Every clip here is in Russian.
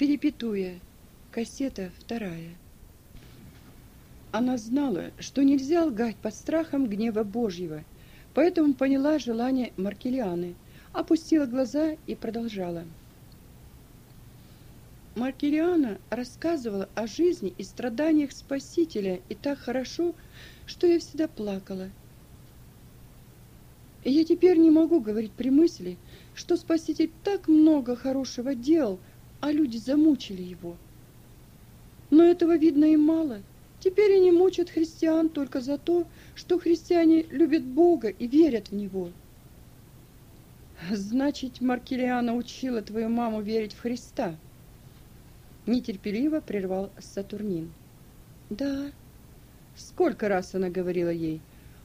Перепетуя. Кассета вторая. Она знала, что нельзя лгать под страхом гнева Божьего, поэтому поняла желание Маркелианы, опустила глаза и продолжала. Маркелиана рассказывала о жизни и страданиях Спасителя и так хорошо, что я всегда плакала. Я теперь не могу говорить при мысли, что Спаситель так много хорошего делал, а люди замучили его. Но этого видно и мало. Теперь они мучат христиан только за то, что христиане любят Бога и верят в Него. Значит, Маркелиана учила твою маму верить в Христа? Нетерпеливо прервал Сатурнин. Да. Сколько раз она говорила ей?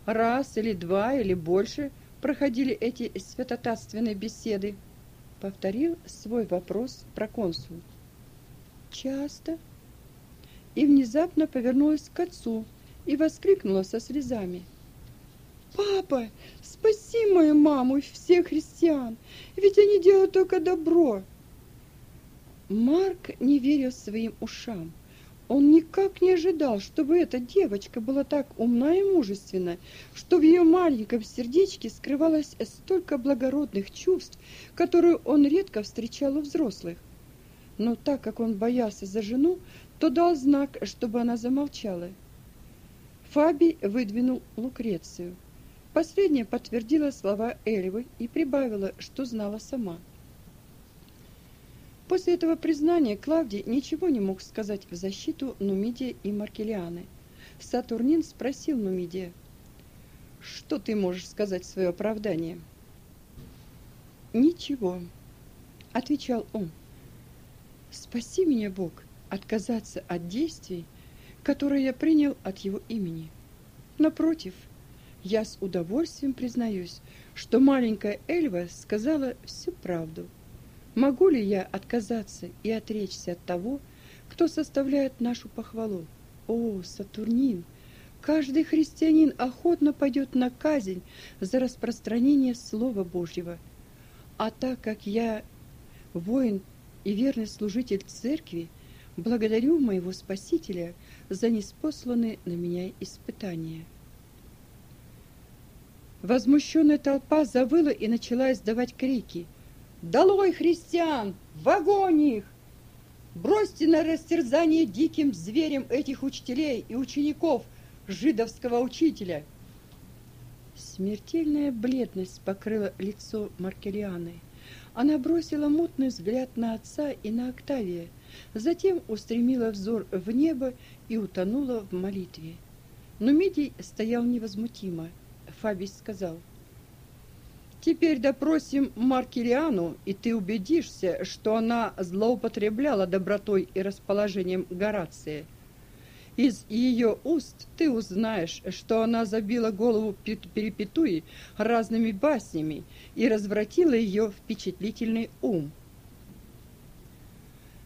Раз или два или больше проходили эти святотатственные беседы? Повторил свой вопрос проконсул. Часто и внезапно повернулась к отцу и воскликнула со слезами. «Папа, спаси мою маму и всех христиан, ведь они делают только добро!» Марк не верил своим ушам. Он никак не ожидал, чтобы эта девочка была так умна и мужественна, что в ее маленьком сердечке скрывалось столько благородных чувств, которые он редко встречал у взрослых. Но так как он боялся за жену, то дал знак, чтобы она замолчала. Фаби выдвинул Лукрецию. Последняя подтвердила слова Эльвы и прибавила, что знала сама. После этого признания Клавдий ничего не мог сказать в защиту Нумидия и Маркелианы. Сатурнин спросил Нумидия, «Что ты можешь сказать в свое оправдание?» «Ничего», — отвечал он. «Спаси меня, Бог, отказаться от действий, которые я принял от его имени. Напротив, я с удовольствием признаюсь, что маленькая Эльва сказала всю правду. Могу ли я отказаться и отречься от того, кто составляет нашу похвалу? О, Сатурнин! Каждый христианин охотно пойдет на казнь за распространение Слова Божьего. А так как я воин и верный служитель церкви, Благодарю моего Спасителя за неспосланные на меня испытания. Возмущенная толпа завыла и начала издавать крики. «Долой христиан! В огонь их! Бросьте на растерзание диким зверем этих учителей и учеников жидовского учителя!» Смертельная бледность покрыла лицо Маркелианы. Она бросила мутный взгляд на отца и на Октавия, затем устремила взор в небо и утонула в молитве. Но Мидий стоял невозмутимо. Фабий сказал, «Теперь допросим Маркириану, и ты убедишься, что она злоупотребляла добротой и расположением Горация. Из ее уст ты узнаешь, что она забила голову Перепетуи разными баснями и развратила ее впечатлительный ум».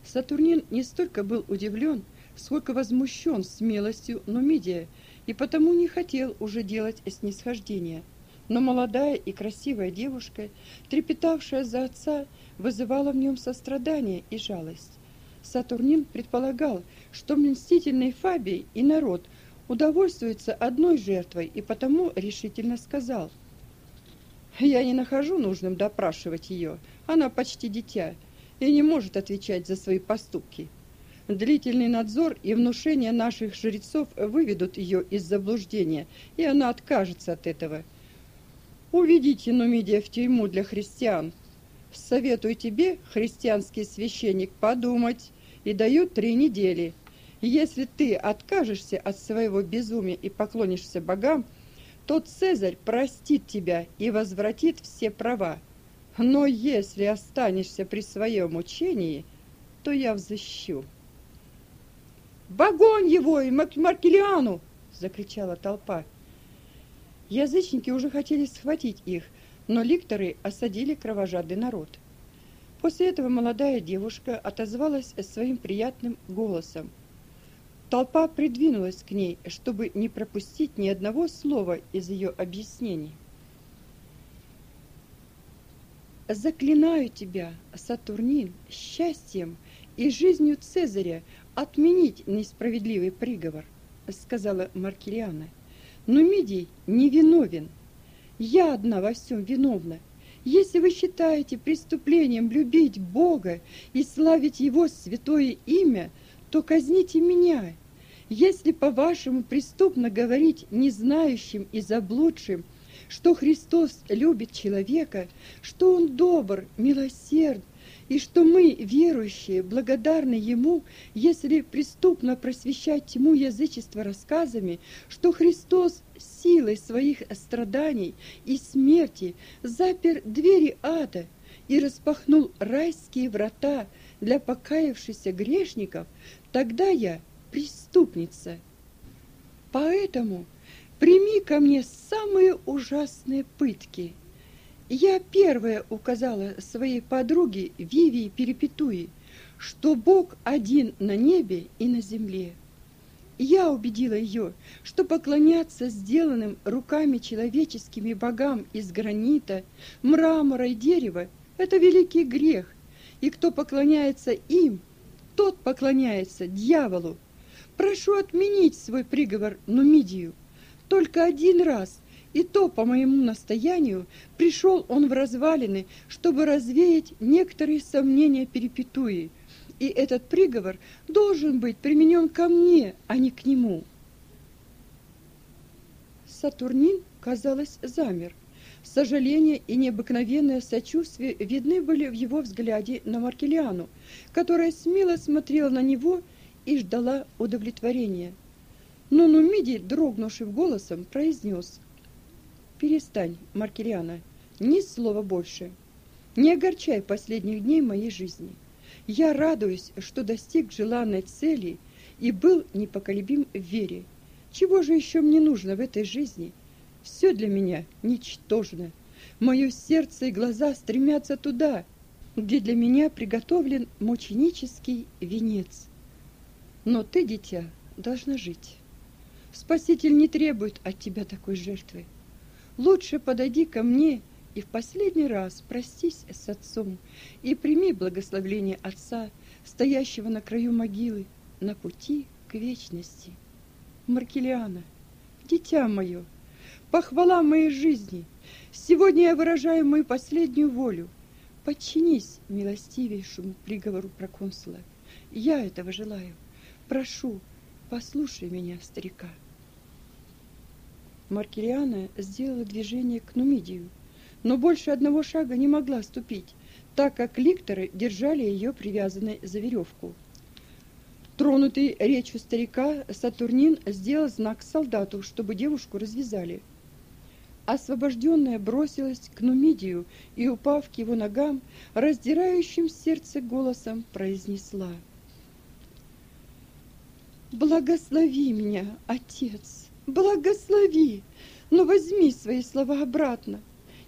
Сатурнин не столько был удивлен, сколько возмущен смелостью Нумидия и потому не хотел уже делать снисхождения. Но молодая и красивая девушка, трепетавшая за отца, вызывала в нем сострадание и жалость. Сатурнин предполагал, что мстительный Фабий и народ удовольствуются одной жертвой, и потому решительно сказал, «Я не нахожу нужным допрашивать ее, она почти дитя, и не может отвечать за свои поступки. Длительный надзор и внушение наших жрецов выведут ее из заблуждения, и она откажется от этого. Уведите Нумидия в тюрьму для христиан. Советую тебе, христианский священник, подумать, и даю три недели. Если ты откажешься от своего безумия и поклонишься богам, то Цезарь простит тебя и возвратит все права. Но если останешься при своем учении, то я взыщу. «В огонь его и Маркелиану!» — закричала толпа. Язычники уже хотели схватить их, но ликторы осадили кровожадный народ. После этого молодая девушка отозвалась своим приятным голосом. Толпа придвинулась к ней, чтобы не пропустить ни одного слова из ее объяснений. Заклинаю тебя, Сатурнин, счастьем и жизнью Цезаря отменить несправедливый приговор, сказала Маркелиана. Но Мидий не виновен. Я одна во всем виновна. Если вы считаете преступлением любить Бога и славить Его святое имя, то казните меня. Если, по-вашему, преступно говорить незнающим и заблудшим, что Христос любит человека, что Он добр, милосерд, и что мы, верующие, благодарны Ему, если преступно просвещать тьму язычества рассказами, что Христос силой своих страданий и смерти запер двери ада и распахнул райские врата для покаявшихся грешников, тогда я преступница. Поэтому прими ко мне самые ужасные пытки – я первая указала своей подруге Вивии Перепетуи, что Бог один на небе и на земле. Я убедила ее, что поклоняться сделанным руками человеческими богам из гранита, мрамора и дерева – это великий грех, и кто поклоняется им, тот поклоняется дьяволу. Прошу отменить свой приговор Нумидию. Только один раз – и то, по моему настоянию, пришел он в развалины, чтобы развеять некоторые сомнения Перепетуи, и этот приговор должен быть применен ко мне, а не к нему. Сатурнин, казалось, замер. Сожаление и необыкновенное сочувствие видны были в его взгляде на Маркелиану, которая смело смотрела на него и ждала удовлетворения. Но Нумидий, дрогнувшим голосом, произнес – Перестань, Маркелиана, ни слова больше. Не огорчай последних дней моей жизни. Я радуюсь, что достиг желанной цели и был непоколебим в вере. Чего же еще мне нужно в этой жизни? Все для меня ничтожно. Мое сердце и глаза стремятся туда, где для меня приготовлен мученический венец. Но ты, дитя, должна жить. Спаситель не требует от тебя такой жертвы. Лучше подойди ко мне и в последний раз простись с отцом и прими благословение отца, стоящего на краю могилы, на пути к вечности. Маркелиана, дитя мое, похвала моей жизни, сегодня я выражаю мою последнюю волю. Подчинись милостивейшему приговору проконсула. Я этого желаю. Прошу, послушай меня, старика. Маркелиана сделала движение к Нумидию, но больше одного шага не могла ступить, так как ликторы держали ее привязанной за веревку. Тронутый речью старика, Сатурнин сделал знак солдату, чтобы девушку развязали. Освобожденная бросилась к Нумидию и, упав к его ногам, раздирающим сердце голосом произнесла. «Благослови меня, Отец!» Благослови, но возьми свои слова обратно.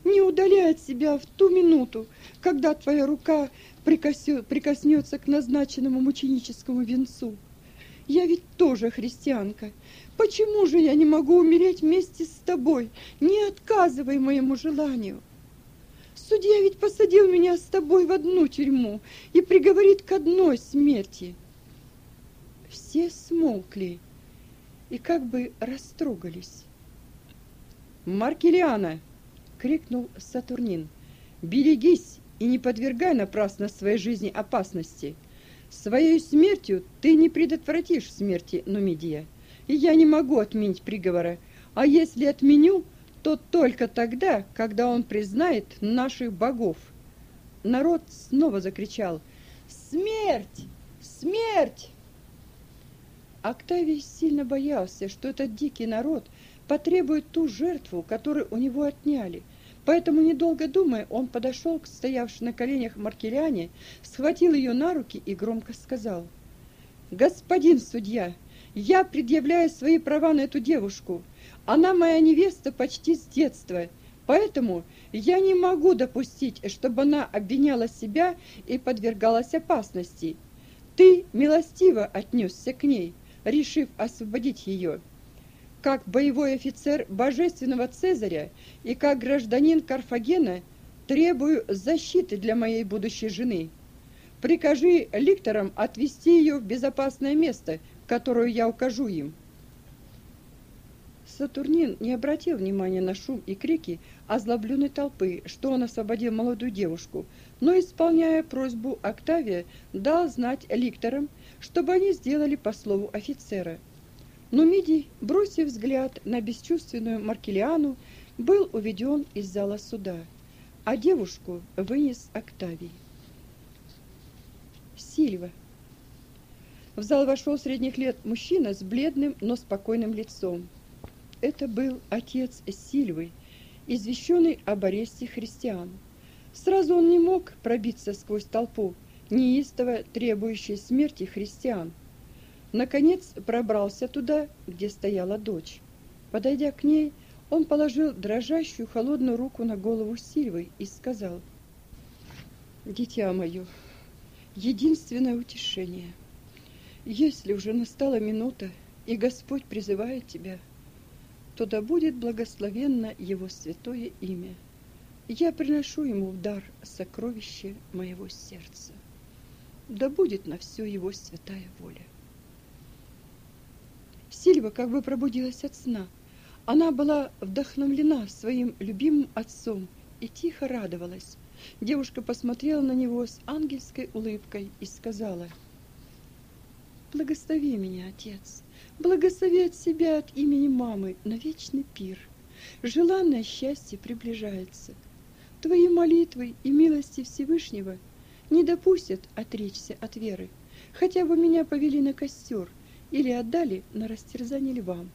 Не удаляй от себя в ту минуту, когда твоя рука прикоснется к назначенному мученическому венцу. Я ведь тоже христианка. Почему же я не могу умереть вместе с тобой? Не отказывай моему желанию. Судья ведь посадил меня с тобой в одну тюрьму и приговорит к одной смерти. Все смолкли и как бы растрогались. «Маркелиана!» — крикнул Сатурнин. «Берегись и не подвергай напрасно своей жизни опасности. Своей смертью ты не предотвратишь смерти Нумидия, и я не могу отменить приговора, а если отменю, то только тогда, когда он признает наших богов». Народ снова закричал «Смерть! Смерть!» Октавий сильно боялся, что этот дикий народ потребует ту жертву, которую у него отняли. Поэтому, недолго думая, он подошел к стоявшей на коленях Маркеляне, схватил ее на руки и громко сказал, «Господин судья, я предъявляю свои права на эту девушку. Она моя невеста почти с детства, поэтому я не могу допустить, чтобы она обвиняла себя и подвергалась опасности. Ты милостиво отнесся к ней» решив освободить ее. Как боевой офицер божественного Цезаря и как гражданин Карфагена требую защиты для моей будущей жены. Прикажи ликторам отвезти ее в безопасное место, которое я укажу им. Сатурнин не обратил внимания на шум и крики озлобленной толпы, что он освободил молодую девушку, но, исполняя просьбу Октавия, дал знать ликторам, чтобы они сделали по слову офицера. Но Мидий, бросив взгляд на бесчувственную Маркелиану, был уведен из зала суда, а девушку вынес Октавий. Сильва. В зал вошел средних лет мужчина с бледным, но спокойным лицом. Это был отец Сильвы, извещенный об аресте христиан. Сразу он не мог пробиться сквозь толпу, неистово требующей смерти христиан. Наконец пробрался туда, где стояла дочь. Подойдя к ней, он положил дрожащую холодную руку на голову Сильвы и сказал, «Дитя мое, единственное утешение. Если уже настала минута, и Господь призывает тебя, то да будет благословенно Его святое имя. Я приношу Ему в дар сокровище моего сердца. Да будет на все Его святая воля. Сильва как бы пробудилась от сна. Она была вдохновлена своим любимым отцом и тихо радовалась. Девушка посмотрела на него с ангельской улыбкой и сказала, «Благослови меня, отец, благослови от себя от имени мамы на вечный пир. Желанное счастье приближается. Твои молитвы и милости Всевышнего не допустят отречься от веры. Хотя бы меня повели на костер или отдали на растерзание львам.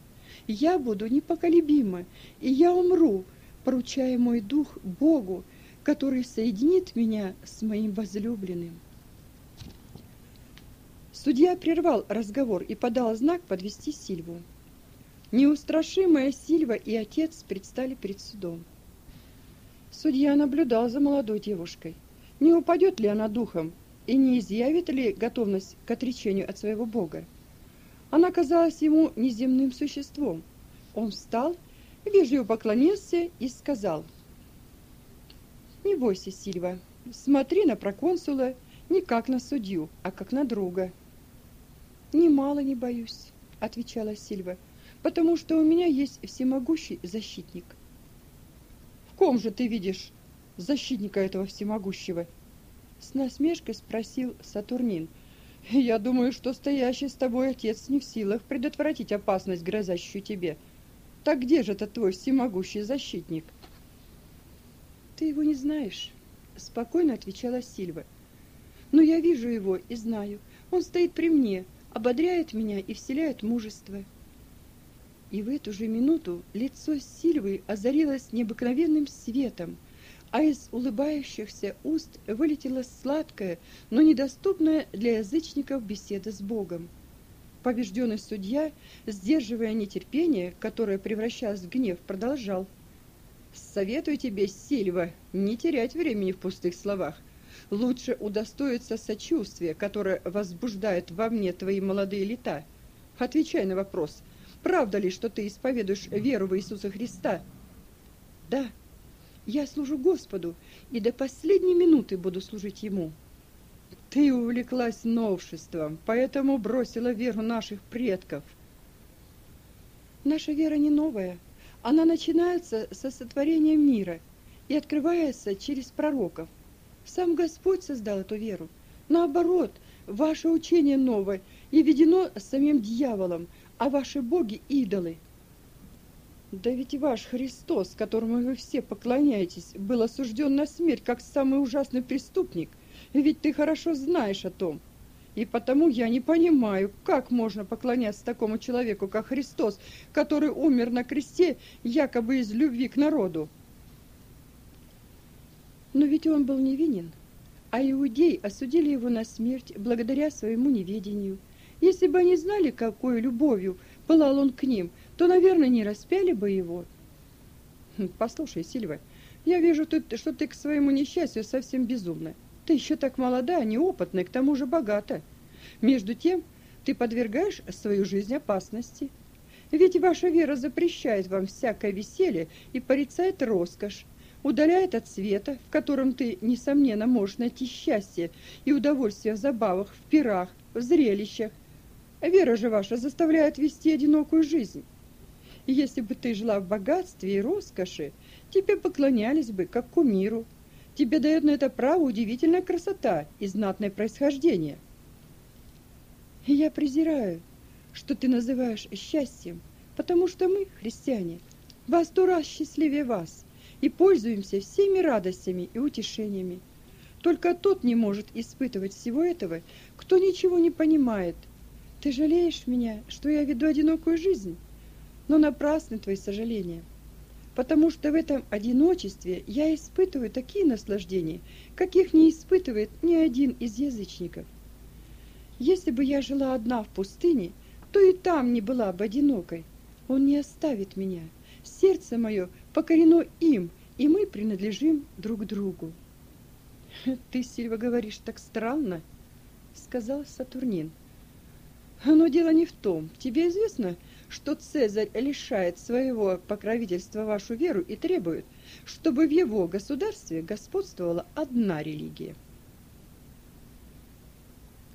Я буду непоколебима, и я умру, поручая мой дух Богу, который соединит меня с моим возлюбленным. Судья прервал разговор и подал знак подвести Сильву. Неустрашимая Сильва и отец предстали перед судом. Судья наблюдал за молодой девушкой. Не упадет ли она духом и не изъявит ли готовность к отречению от своего Бога? Она казалась ему неземным существом. Он встал, вежливо поклонился и сказал – не бойся, Сильва. Смотри на проконсула не как на судью, а как на друга. Немало не боюсь, отвечала Сильва, потому что у меня есть всемогущий защитник. В ком же ты видишь защитника этого всемогущего? С насмешкой спросил Сатурнин. Я думаю, что стоящий с тобой отец не в силах предотвратить опасность, грозящую тебе. Так где же этот твой всемогущий защитник? Ты его не знаешь, спокойно отвечала Сильва. Но я вижу его и знаю. Он стоит при мне, ободряет меня и вселяет мужество. И в эту же минуту лицо Сильвы озарилось необыкновенным светом, а из улыбающихся уст вылетела сладкая, но недоступная для язычников беседа с Богом. Побежденный судья, сдерживая нетерпение, которое превращалось в гнев, продолжал. Советую тебе, Сильва, не терять времени в пустых словах. Лучше удостоиться сочувствия, которое возбуждает во мне твои молодые лета. Отвечай на вопрос, правда ли, что ты исповедуешь веру в Иисуса Христа? Да, я служу Господу и до последней минуты буду служить Ему. Ты увлеклась новшеством, поэтому бросила веру наших предков. Наша вера не новая, она начинается со сотворения мира и открывается через пророков. Сам Господь создал эту веру. Наоборот, ваше учение новое и ведено самим дьяволом, а ваши боги – идолы. Да ведь ваш Христос, которому вы все поклоняетесь, был осужден на смерть как самый ужасный преступник. Ведь ты хорошо знаешь о том. И потому я не понимаю, как можно поклоняться такому человеку, как Христос, который умер на кресте якобы из любви к народу. Но ведь он был невинен, а иудеи осудили его на смерть благодаря своему неведению. Если бы они знали, какой любовью пылал он к ним, то, наверное, не распяли бы его. Хм, послушай, Сильва, я вижу, что ты к своему несчастью совсем безумна. Ты еще так молода, неопытна и к тому же богата. Между тем, ты подвергаешь свою жизнь опасности. Ведь ваша вера запрещает вам всякое веселье и порицает роскошь. удаляет от света, в котором ты, несомненно, можешь найти счастье и удовольствие в забавах, в пирах, в зрелищах. Вера же ваша заставляет вести одинокую жизнь. Если бы ты жила в богатстве и роскоши, тебе поклонялись бы, как кумиру. Тебе дает на это право удивительная красота и знатное происхождение. Я презираю, что ты называешь счастьем, потому что мы, христиане, во сто раз счастливее вас и пользуемся всеми радостями и утешениями. Только тот не может испытывать всего этого, кто ничего не понимает. Ты жалеешь меня, что я веду одинокую жизнь? Но напрасны твои сожаления, потому что в этом одиночестве я испытываю такие наслаждения, каких не испытывает ни один из язычников. Если бы я жила одна в пустыне, то и там не была бы одинокой. Он не оставит меня. Сердце мое покорено им, и мы принадлежим друг другу. Ты, Сильва, говоришь так странно, сказал Сатурнин. Но дело не в том. Тебе известно, что Цезарь лишает своего покровительства вашу веру и требует, чтобы в его государстве господствовала одна религия.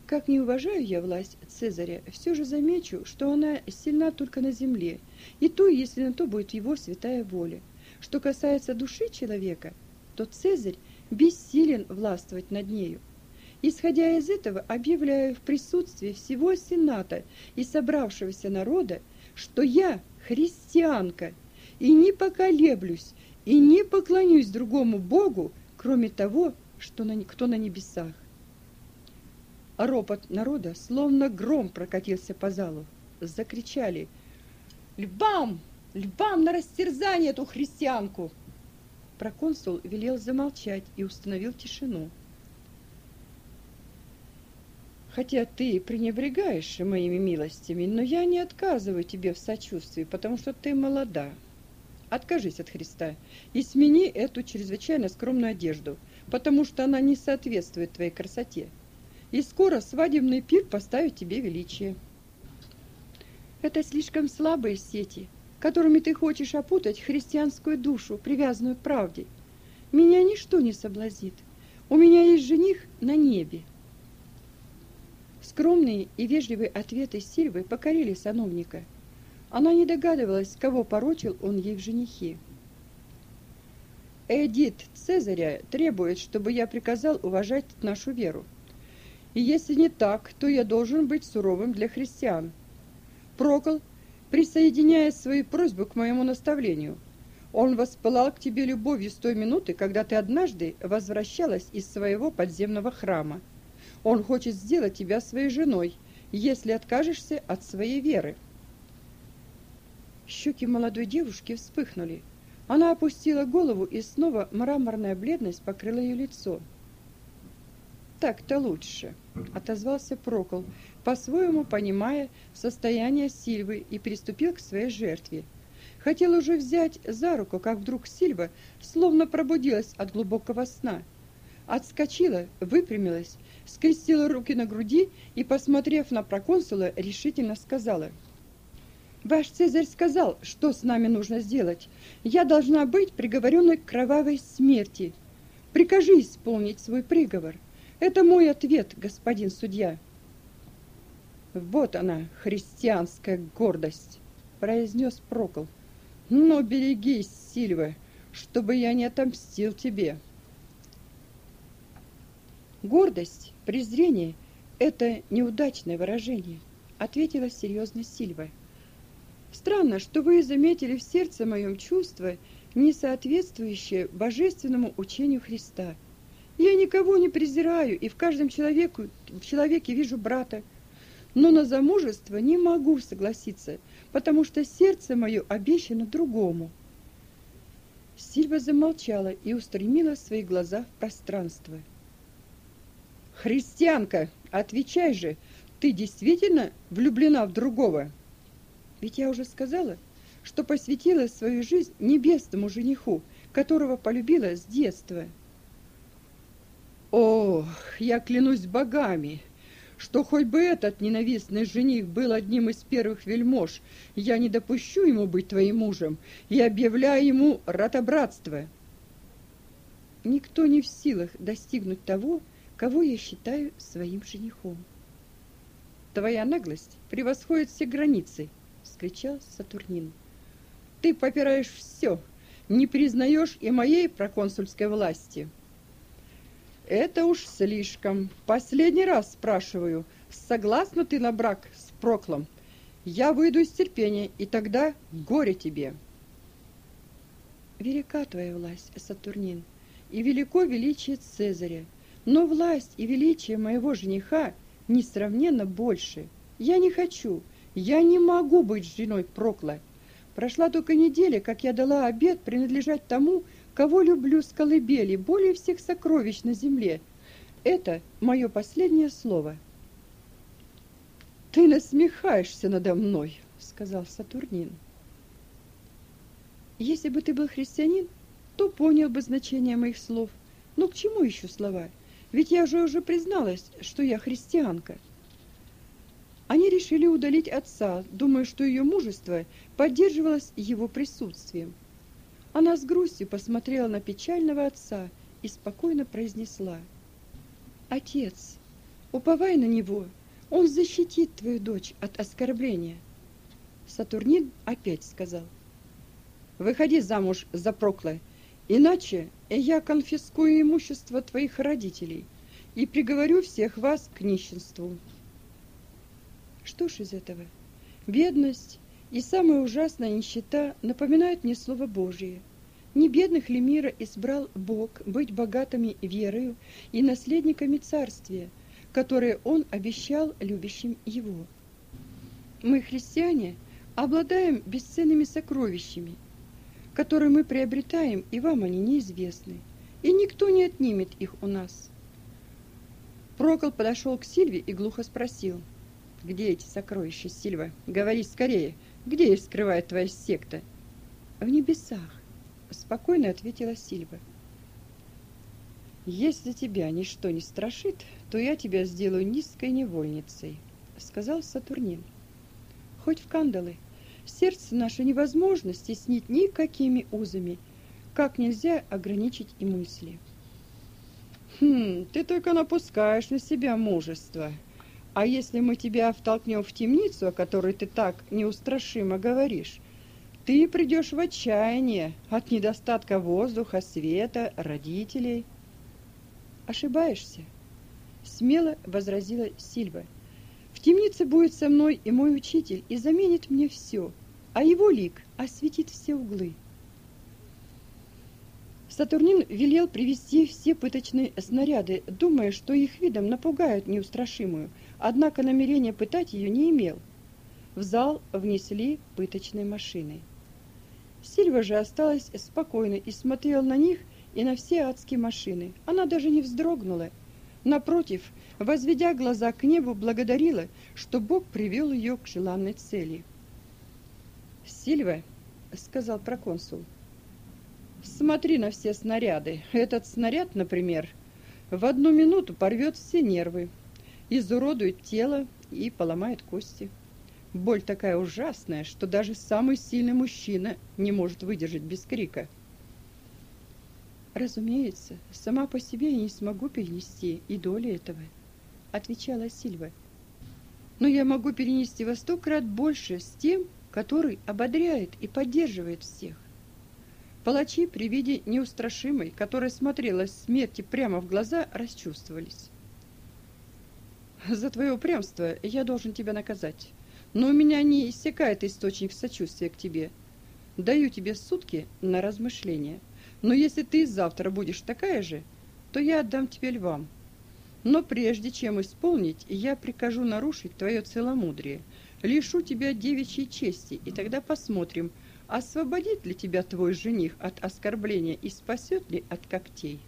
Как не уважаю я власть Цезаря, все же замечу, что она сильна только на земле, и то, если на то будет его святая воля. Что касается души человека, то Цезарь бессилен властвовать над нею. Исходя из этого, объявляю в присутствии всего Сената и собравшегося народа, что я христианка и не поколеблюсь и не поклонюсь другому Богу, кроме того, что на, кто на небесах. А ропот народа, словно гром, прокатился по залу. Закричали «Львам! Львам на растерзание эту христианку!» Проконсул велел замолчать и установил тишину. Хотя ты пренебрегаешь моими милостями, но я не отказываю тебе в сочувствии, потому что ты молода. Откажись от Христа и смени эту чрезвычайно скромную одежду, потому что она не соответствует твоей красоте и скоро свадебный пир поставит тебе величие. Это слишком слабые сети, которыми ты хочешь опутать христианскую душу, привязанную к правде. Меня ничто не соблазнит. У меня есть жених на небе. Скромные и вежливые ответы Сильвы покорили сановника. Она не догадывалась, кого порочил он ей в женихе. Эдит Цезаря требует, чтобы я приказал уважать нашу веру. И если не так, то я должен быть суровым для христиан. Прокол присоединяя свою просьбу к моему наставлению. Он воспылал к тебе любовью с той минуты, когда ты однажды возвращалась из своего подземного храма. Он хочет сделать тебя своей женой, если откажешься от своей веры. Щеки молодой девушки вспыхнули. Она опустила голову, и снова мраморная бледность покрыла ее лицо. «Так-то лучше», — отозвался Прокол, по-своему понимая состояние Сильвы и приступил к своей жертве. Хотел уже взять за руку, как вдруг Сильва словно пробудилась от глубокого сна. Отскочила, выпрямилась, скрестила руки на груди и, посмотрев на проконсула, решительно сказала. «Ваш Цезарь сказал, что с нами нужно сделать. Я должна быть приговоренной к кровавой смерти. Прикажи исполнить свой приговор». Это мой ответ, господин судья. Вот она, христианская гордость, произнес Прокол. Но берегись, Сильва, чтобы я не отомстил тебе. Гордость, презрение – это неудачное выражение, ответила серьезно Сильва. Странно, что вы заметили в сердце моем чувство, не соответствующее божественному учению Христа – я никого не презираю и в каждом человеку, в человеке вижу брата. Но на замужество не могу согласиться, потому что сердце мое обещано другому. Сильва замолчала и устремила свои глаза в пространство. «Христианка, отвечай же, ты действительно влюблена в другого?» «Ведь я уже сказала, что посвятила свою жизнь небесному жениху, которого полюбила с детства». Ох, я клянусь богами, что хоть бы этот ненавистный жених был одним из первых вельмож, я не допущу ему быть твоим мужем и объявляю ему ратобратство. никто не в силах достигнуть того, кого я считаю своим женихом. Твоя наглость превосходит все границы, вскричал Сатурнин. Ты попираешь все, не признаешь и моей проконсульской власти. Это уж слишком. Последний раз спрашиваю, согласна ты на брак с Проклом? Я выйду из терпения, и тогда горе тебе. Велика твоя власть, Сатурнин, и велико величие Цезаря, но власть и величие моего жениха несравненно больше. Я не хочу, я не могу быть женой Прокла. Прошла только неделя, как я дала обет принадлежать тому, кого люблю с колыбели, более всех сокровищ на земле. Это мое последнее слово. Ты насмехаешься надо мной, сказал Сатурнин. Если бы ты был христианин, то понял бы значение моих слов. Но к чему еще слова? Ведь я же уже призналась, что я христианка. Они решили удалить отца, думая, что ее мужество поддерживалось его присутствием. Она с грустью посмотрела на печального отца и спокойно произнесла: "Отец, уповай на него, он защитит твою дочь от оскорбления". Сатурнин опять сказал: "Выходи замуж за Прокла, иначе я конфискую имущество твоих родителей и приговорю всех вас к нищенству". Что ж из этого? Бедность и самая ужасная нищета напоминают мне Слово Божие. Не бедных ли мира избрал Бог быть богатыми верою и наследниками Царствия, которое Он обещал любящим Его? Мы, христиане, обладаем бесценными сокровищами, которые мы приобретаем, и вам они неизвестны, и никто не отнимет их у нас. Прокол подошел к Сильве и глухо спросил, «Где эти сокровища, Сильва? Говори скорее!» Где их скрывает твоя секта? В небесах, спокойно ответила Сильва. Если тебя ничто не страшит, то я тебя сделаю низкой невольницей, сказал Сатурнин. Хоть в кандалы. Сердце наше невозможно стеснить никакими узами, как нельзя ограничить и мысли. Хм, ты только напускаешь на себя мужество, а если мы тебя втолкнем в темницу, о которой ты так неустрашимо говоришь, ты придешь в отчаяние от недостатка воздуха, света, родителей. Ошибаешься, смело возразила Сильва. Темнице будет со мной и мой учитель и заменит мне все, а его лик осветит все углы. Сатурнин велел привести все пыточные снаряды, думая, что их видом напугают неустрашимую, однако намерения пытать ее не имел. В зал внесли пыточные машины. Сильва же осталась спокойной и смотрела на них и на все адские машины. Она даже не вздрогнула. Напротив, возведя глаза к небу, благодарила, что Бог привел ее к желанной цели. "Сильва", сказал проконсул. Смотри на все снаряды. Этот снаряд, например, в одну минуту порвет все нервы, изуродует тело и поломает кости. Боль такая ужасная, что даже самый сильный мужчина не может выдержать без крика. Разумеется, сама по себе я не смогу перенести и доли этого, отвечала Сильва. Но я могу перенести во сто крат больше с тем, который ободряет и поддерживает всех. Палачи при виде неустрашимой, которая смотрела смерти прямо в глаза, расчувствовались. За твое упрямство я должен тебя наказать. Но у меня не иссякает источник сочувствия к тебе. Даю тебе сутки на размышление. Но если ты завтра будешь такая же, то я отдам тебе львам. Но прежде чем исполнить, я прикажу нарушить твое целомудрие, лишу тебя девичьей чести, и тогда посмотрим, освободит ли тебя твой жених от оскорбления и спасет ли от когтей?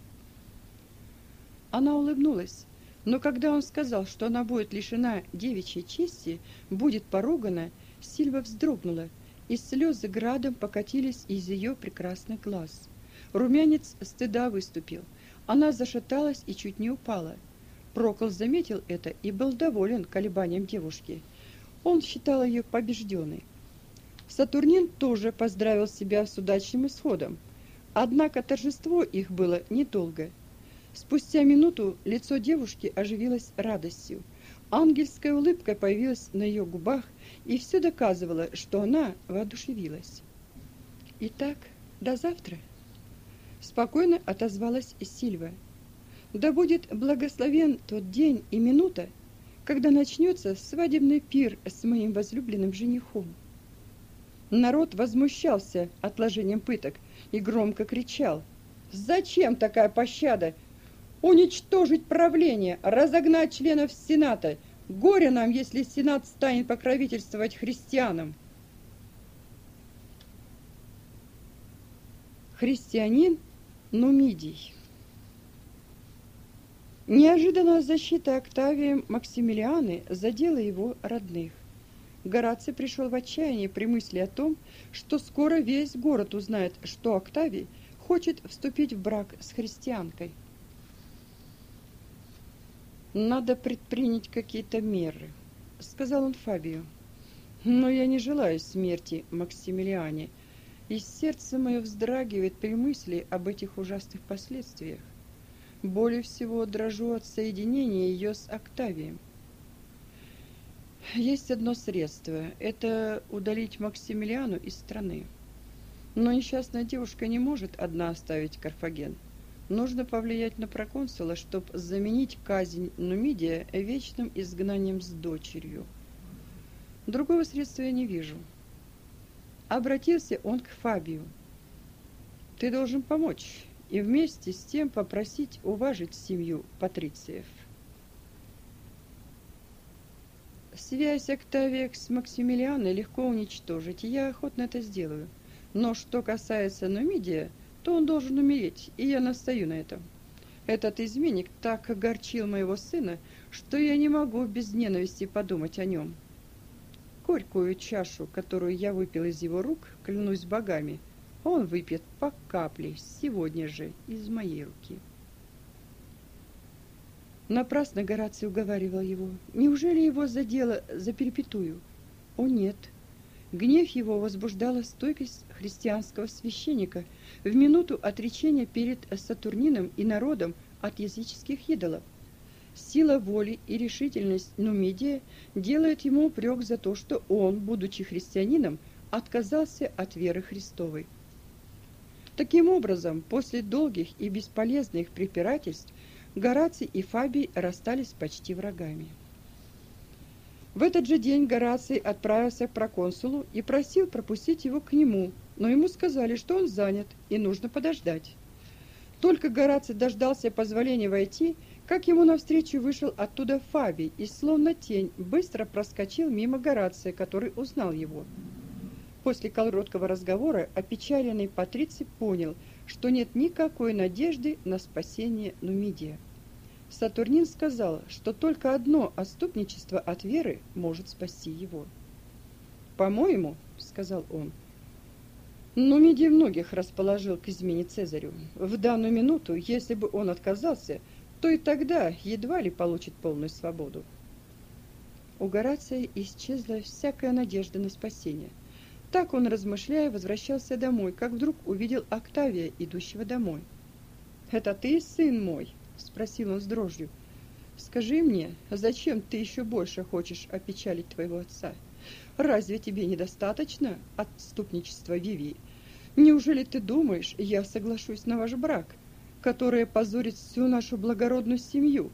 Она улыбнулась, но когда он сказал, что она будет лишена девичьей чести, будет поругана, Сильва вздрогнула, и слезы градом покатились из ее прекрасных глаз. Румянец стыда выступил. Она зашаталась и чуть не упала. Прокол заметил это и был доволен колебанием девушки. Он считал ее побежденной. Сатурнин тоже поздравил себя с удачным исходом. Однако торжество их было недолго. Спустя минуту лицо девушки оживилось радостью. Ангельская улыбка появилась на ее губах, и все доказывало, что она воодушевилась. «Итак, до завтра», — спокойно отозвалась Сильва. «Да будет благословен тот день и минута, когда начнется свадебный пир с моим возлюбленным женихом». Народ возмущался отложением пыток и громко кричал. «Зачем такая пощада? Уничтожить правление, разогнать членов Сената. Горе нам, если Сенат станет покровительствовать христианам!» Христианин Нумидий Неожиданная защита Октавия Максимилианы задела его родных. Гораций пришел в отчаяние при мысли о том, что скоро весь город узнает, что Октавий хочет вступить в брак с христианкой. «Надо предпринять какие-то меры», — сказал он Фабию. «Но я не желаю смерти Максимилиане, и сердце мое вздрагивает при мысли об этих ужасных последствиях. Более всего дрожу от соединения ее с Октавием. Есть одно средство – это удалить Максимилиану из страны. Но несчастная девушка не может одна оставить Карфаген. Нужно повлиять на проконсула, чтобы заменить казнь Нумидия вечным изгнанием с дочерью. Другого средства я не вижу. Обратился он к Фабию. Ты должен помочь и вместе с тем попросить уважить семью патрициев. Связь Октавия с Максимилианой легко уничтожить, и я охотно это сделаю. Но что касается Нумидия, то он должен умереть, и я настаю на этом. Этот изменник так огорчил моего сына, что я не могу без ненависти подумать о нем. Горькую чашу, которую я выпил из его рук, клянусь богами, он выпьет по капле сегодня же из моей руки. Напрасно Гораций уговаривал его. Неужели его задело за перепетую? О нет! Гнев его возбуждала стойкость христианского священника в минуту отречения перед Сатурнином и народом от языческих идолов. Сила воли и решительность Нумидия делают ему упрек за то, что он, будучи христианином, отказался от веры Христовой. Таким образом, после долгих и бесполезных препирательств Гораций и Фабий расстались почти врагами. В этот же день Гораций отправился к проконсулу и просил пропустить его к нему, но ему сказали, что он занят и нужно подождать. Только Гораций дождался позволения войти, как ему навстречу вышел оттуда Фабий и, словно тень, быстро проскочил мимо Горация, который узнал его. После короткого разговора опечаленный Патриций понял, что нет никакой надежды на спасение Нумидия. Сатурнин сказал, что только одно отступничество от веры может спасти его. «По-моему, — сказал он, — Нумидий многих расположил к измене Цезарю. В данную минуту, если бы он отказался, то и тогда едва ли получит полную свободу. У Горация исчезла всякая надежда на спасение — так он, размышляя, возвращался домой, как вдруг увидел Октавия, идущего домой. «Это ты, сын мой?» — спросил он с дрожью. «Скажи мне, зачем ты еще больше хочешь опечалить твоего отца? Разве тебе недостаточно отступничества Вивии? Неужели ты думаешь, я соглашусь на ваш брак, который позорит всю нашу благородную семью?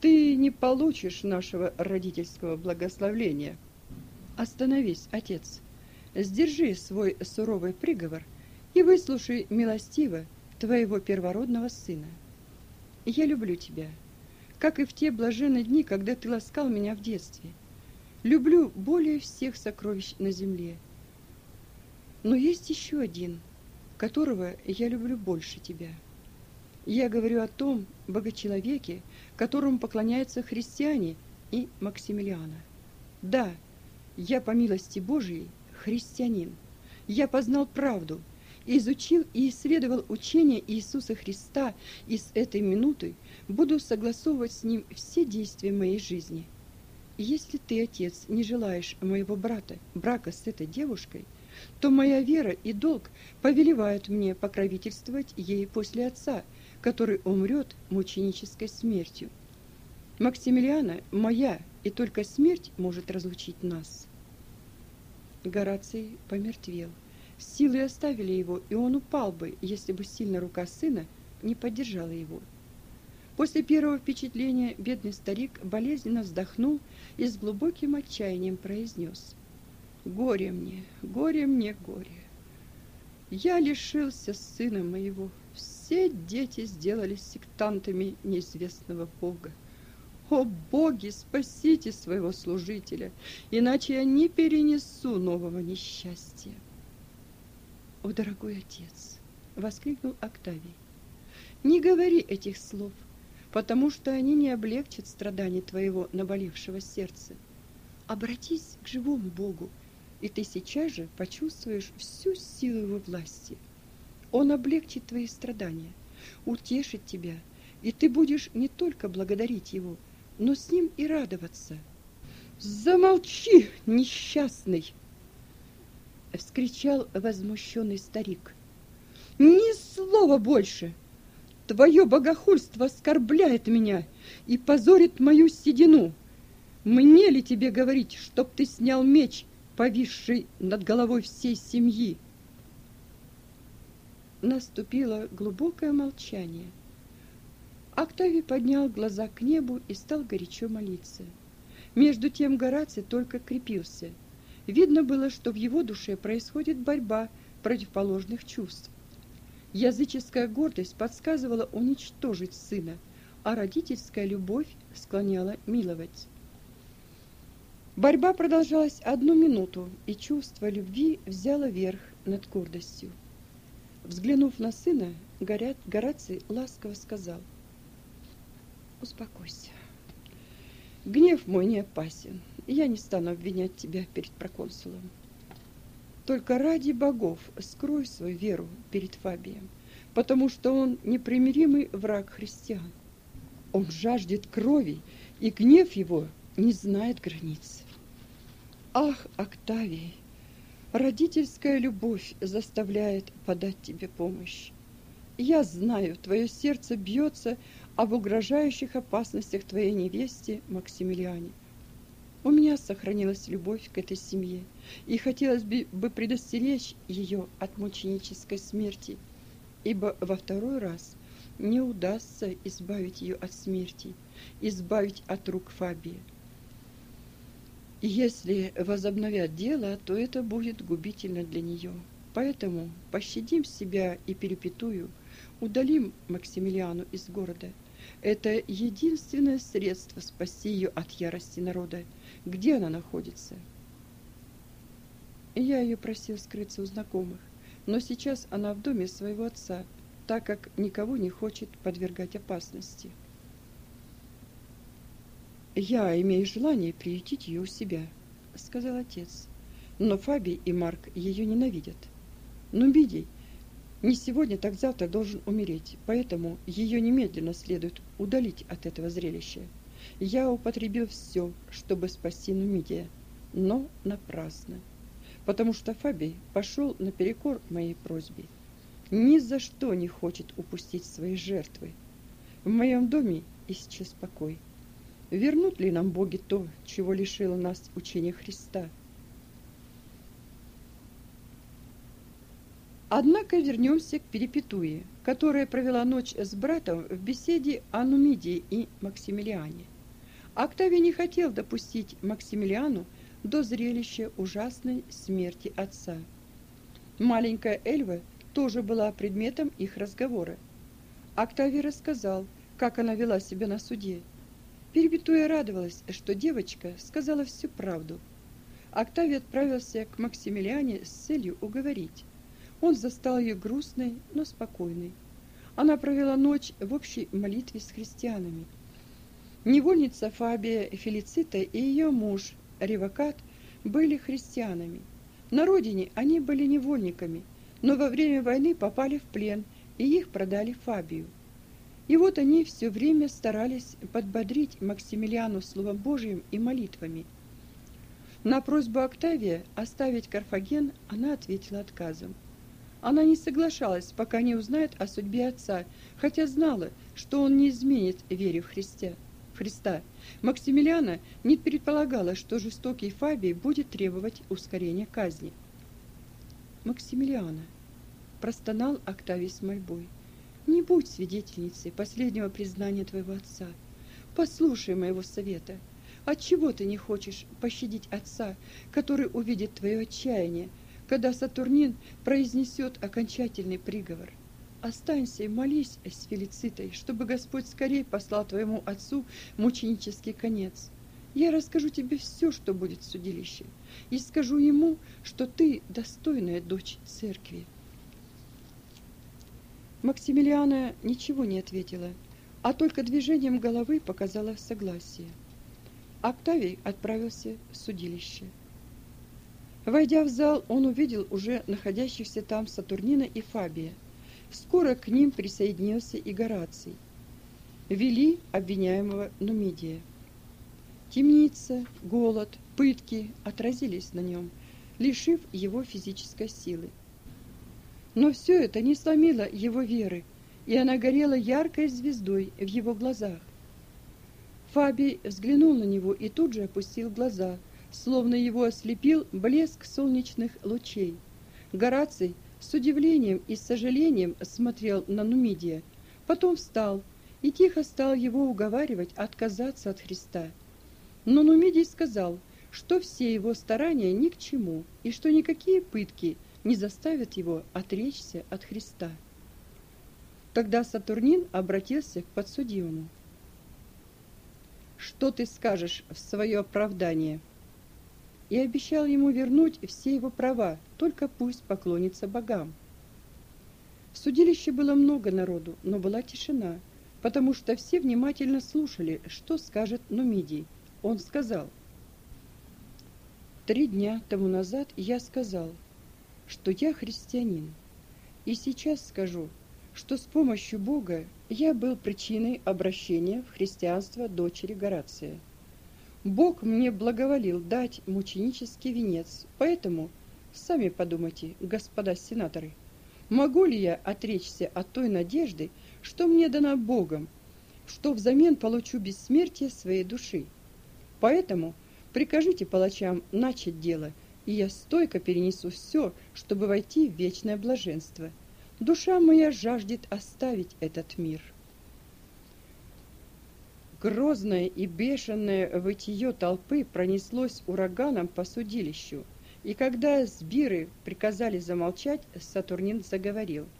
Ты не получишь нашего родительского благословления. Остановись, отец!» Сдержи свой суровый приговор и выслушай милостиво твоего первородного сына. Я люблю тебя, как и в те блаженные дни, когда ты ласкал меня в детстве. Люблю более всех сокровищ на земле. Но есть еще один, которого я люблю больше тебя. Я говорю о том богочеловеке, которому поклоняются христиане и Максимилиана. Да, я по милости Божией христианин. Я познал правду, изучил и исследовал учение Иисуса Христа, и с этой минуты буду согласовывать с Ним все действия моей жизни. если ты, отец, не желаешь моего брата брака с этой девушкой, то моя вера и долг повелевают мне покровительствовать ей после отца, который умрет мученической смертью. Максимилиана моя, и только смерть может разлучить нас. Гораций помертвел. Силы оставили его, и он упал бы, если бы сильная рука сына не поддержала его. После первого впечатления бедный старик болезненно вздохнул и с глубоким отчаянием произнес. «Горе мне, горе мне, горе! Я лишился сына моего. Все дети сделались сектантами неизвестного Бога. О, боги, спасите своего служителя, иначе я не перенесу нового несчастья. О, дорогой отец, воскликнул Октавий. Не говори этих слов, потому что они не облегчат страданий твоего наболевшего сердца. Обратись к живому Богу, и ты сейчас же почувствуешь всю силу его власти. Он облегчит твои страдания, утешит тебя, и ты будешь не только благодарить его, но с ним и радоваться. Замолчи, несчастный, вскричал возмущенный старик. Ни слова больше. Твое богохульство оскорбляет меня и позорит мою седину. Мне ли тебе говорить, чтоб ты снял меч, повисший над головой всей семьи? Наступило глубокое молчание. Октавий поднял глаза к небу и стал горячо молиться. Между тем Гораций только крепился. Видно было, что в его душе происходит борьба противоположных чувств. Языческая гордость подсказывала уничтожить сына, а родительская любовь склоняла миловать. Борьба продолжалась одну минуту, и чувство любви взяло верх над гордостью. Взглянув на сына, Гораций ласково сказал – Успокойся. Гнев мой не опасен. Я не стану обвинять тебя перед проконсулом. Только ради богов скрой свою веру перед Фабием, потому что он непримиримый враг христиан. Он жаждет крови, и гнев его не знает границ. Ах, Октавий, родительская любовь заставляет подать тебе помощь. Я знаю, твое сердце бьется об угрожающих опасностях твоей невесте Максимилиане. У меня сохранилась любовь к этой семье, и хотелось бы предостеречь ее от мученической смерти, ибо во второй раз не удастся избавить ее от смерти, избавить от рук Фабии. И если возобновят дело, то это будет губительно для нее. Поэтому пощадим себя и перепетую, удалим Максимилиану из города – это единственное средство спасти ее от ярости народа. Где она находится? Я ее просил скрыться у знакомых, но сейчас она в доме своего отца, так как никого не хочет подвергать опасности. Я имею желание приютить ее у себя, сказал отец. Но Фаби и Марк ее ненавидят. Но Бидий не сегодня, так завтра должен умереть, поэтому ее немедленно следует удалить от этого зрелища. Я употребил все, чтобы спасти Нумидия, но напрасно, потому что Фабий пошел наперекор моей просьбе. Ни за что не хочет упустить свои жертвы. В моем доме исчез покой. Вернут ли нам боги то, чего лишило нас учение Христа? Однако вернемся к Перепетуе, которая провела ночь с братом в беседе о Нумидии и Максимилиане. Октавий не хотел допустить Максимилиану до зрелища ужасной смерти отца. Маленькая Эльва тоже была предметом их разговора. Октавий рассказал, как она вела себя на суде. Перепетуя радовалась, что девочка сказала всю правду. Октавий отправился к Максимилиане с целью уговорить. Он застал ее грустной, но спокойной. Она провела ночь в общей молитве с христианами. Невольница Фабия Фелицита и ее муж Ревакат были христианами. На родине они были невольниками, но во время войны попали в плен, и их продали Фабию. И вот они все время старались подбодрить Максимилиану Словом Божьим и молитвами. На просьбу Октавия оставить Карфаген она ответила отказом. Она не соглашалась, пока не узнает о судьбе отца, хотя знала, что он не изменит вере в Христа. Христа. Максимилиана не предполагала, что жестокий Фабий будет требовать ускорения казни. Максимилиана, простонал Октавий с мольбой, не будь свидетельницей последнего признания твоего отца. Послушай моего совета. Отчего ты не хочешь пощадить отца, который увидит твое отчаяние, когда Сатурнин произнесет окончательный приговор? Останься и молись с Фелицитой, чтобы Господь скорее послал твоему отцу мученический конец. Я расскажу тебе все, что будет в судилище, и скажу ему, что ты достойная дочь церкви. Максимилиана ничего не ответила, а только движением головы показала согласие. Октавий отправился в судилище. Войдя в зал, он увидел уже находящихся там Сатурнина и Фабия. Скоро к ним присоединился и Гораций. Вели обвиняемого Нумидия. Темница, голод, пытки отразились на нем, лишив его физической силы. Но все это не сломило его веры, и она горела яркой звездой в его глазах. Фабий взглянул на него и тут же опустил глаза, словно его ослепил блеск солнечных лучей. Гораций с удивлением и сожалением смотрел на Нумидия, потом встал и тихо стал его уговаривать отказаться от Христа. Но Нумидий сказал, что все его старания ни к чему, и что никакие пытки не заставят его отречься от Христа. Тогда Сатурнин обратился к подсудимому. «Что ты скажешь в свое оправдание?» И обещал ему вернуть все его права, только пусть поклонится богам. В судилище было много народу, но была тишина, потому что все внимательно слушали, что скажет Нумидий. Он сказал, «Три дня тому назад я сказал, что я христианин. И сейчас скажу, что с помощью Бога я был причиной обращения в христианство дочери Горация. Бог мне благоволил дать мученический венец, поэтому сами подумайте, господа сенаторы, могу ли я отречься от той надежды, что мне дана Богом, что взамен получу бессмертие своей души. Поэтому прикажите палачам начать дело – и я стойко перенесу все, чтобы войти в вечное блаженство. Душа моя жаждет оставить этот мир. Грозное и бешеное вытье толпы пронеслось ураганом по судилищу, и когда сбиры приказали замолчать, Сатурнин заговорил.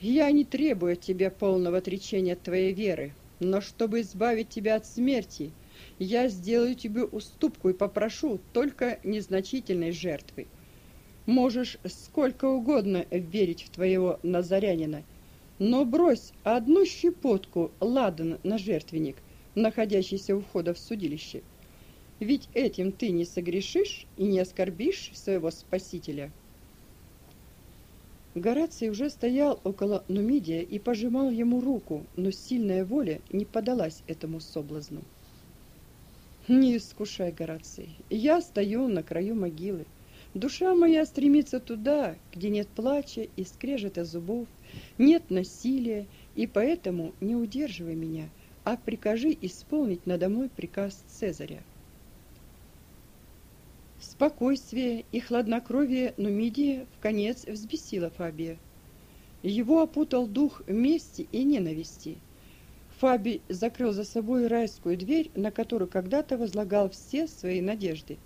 «Я не требую от тебя полного отречения от твоей веры, но чтобы избавить тебя от смерти – я сделаю тебе уступку и попрошу только незначительной жертвы. Можешь сколько угодно верить в твоего назарянина, но брось одну щепотку ладан на жертвенник, находящийся у входа в судилище. Ведь этим ты не согрешишь и не оскорбишь своего Спасителя. Гораций уже стоял около Нумидия и пожимал ему руку, но сильная воля не подалась этому соблазну. Не искушай, Гораций. Я стою на краю могилы. Душа моя стремится туда, где нет плача и скрежета зубов, нет насилия, и поэтому не удерживай меня, а прикажи исполнить надо мной приказ Цезаря. Спокойствие и хладнокровие Нумидия в конец взбесило Фабия. Его опутал дух мести и ненависти – Фаби закрыл за собой райскую дверь, на которую когда-то возлагал все свои надежды.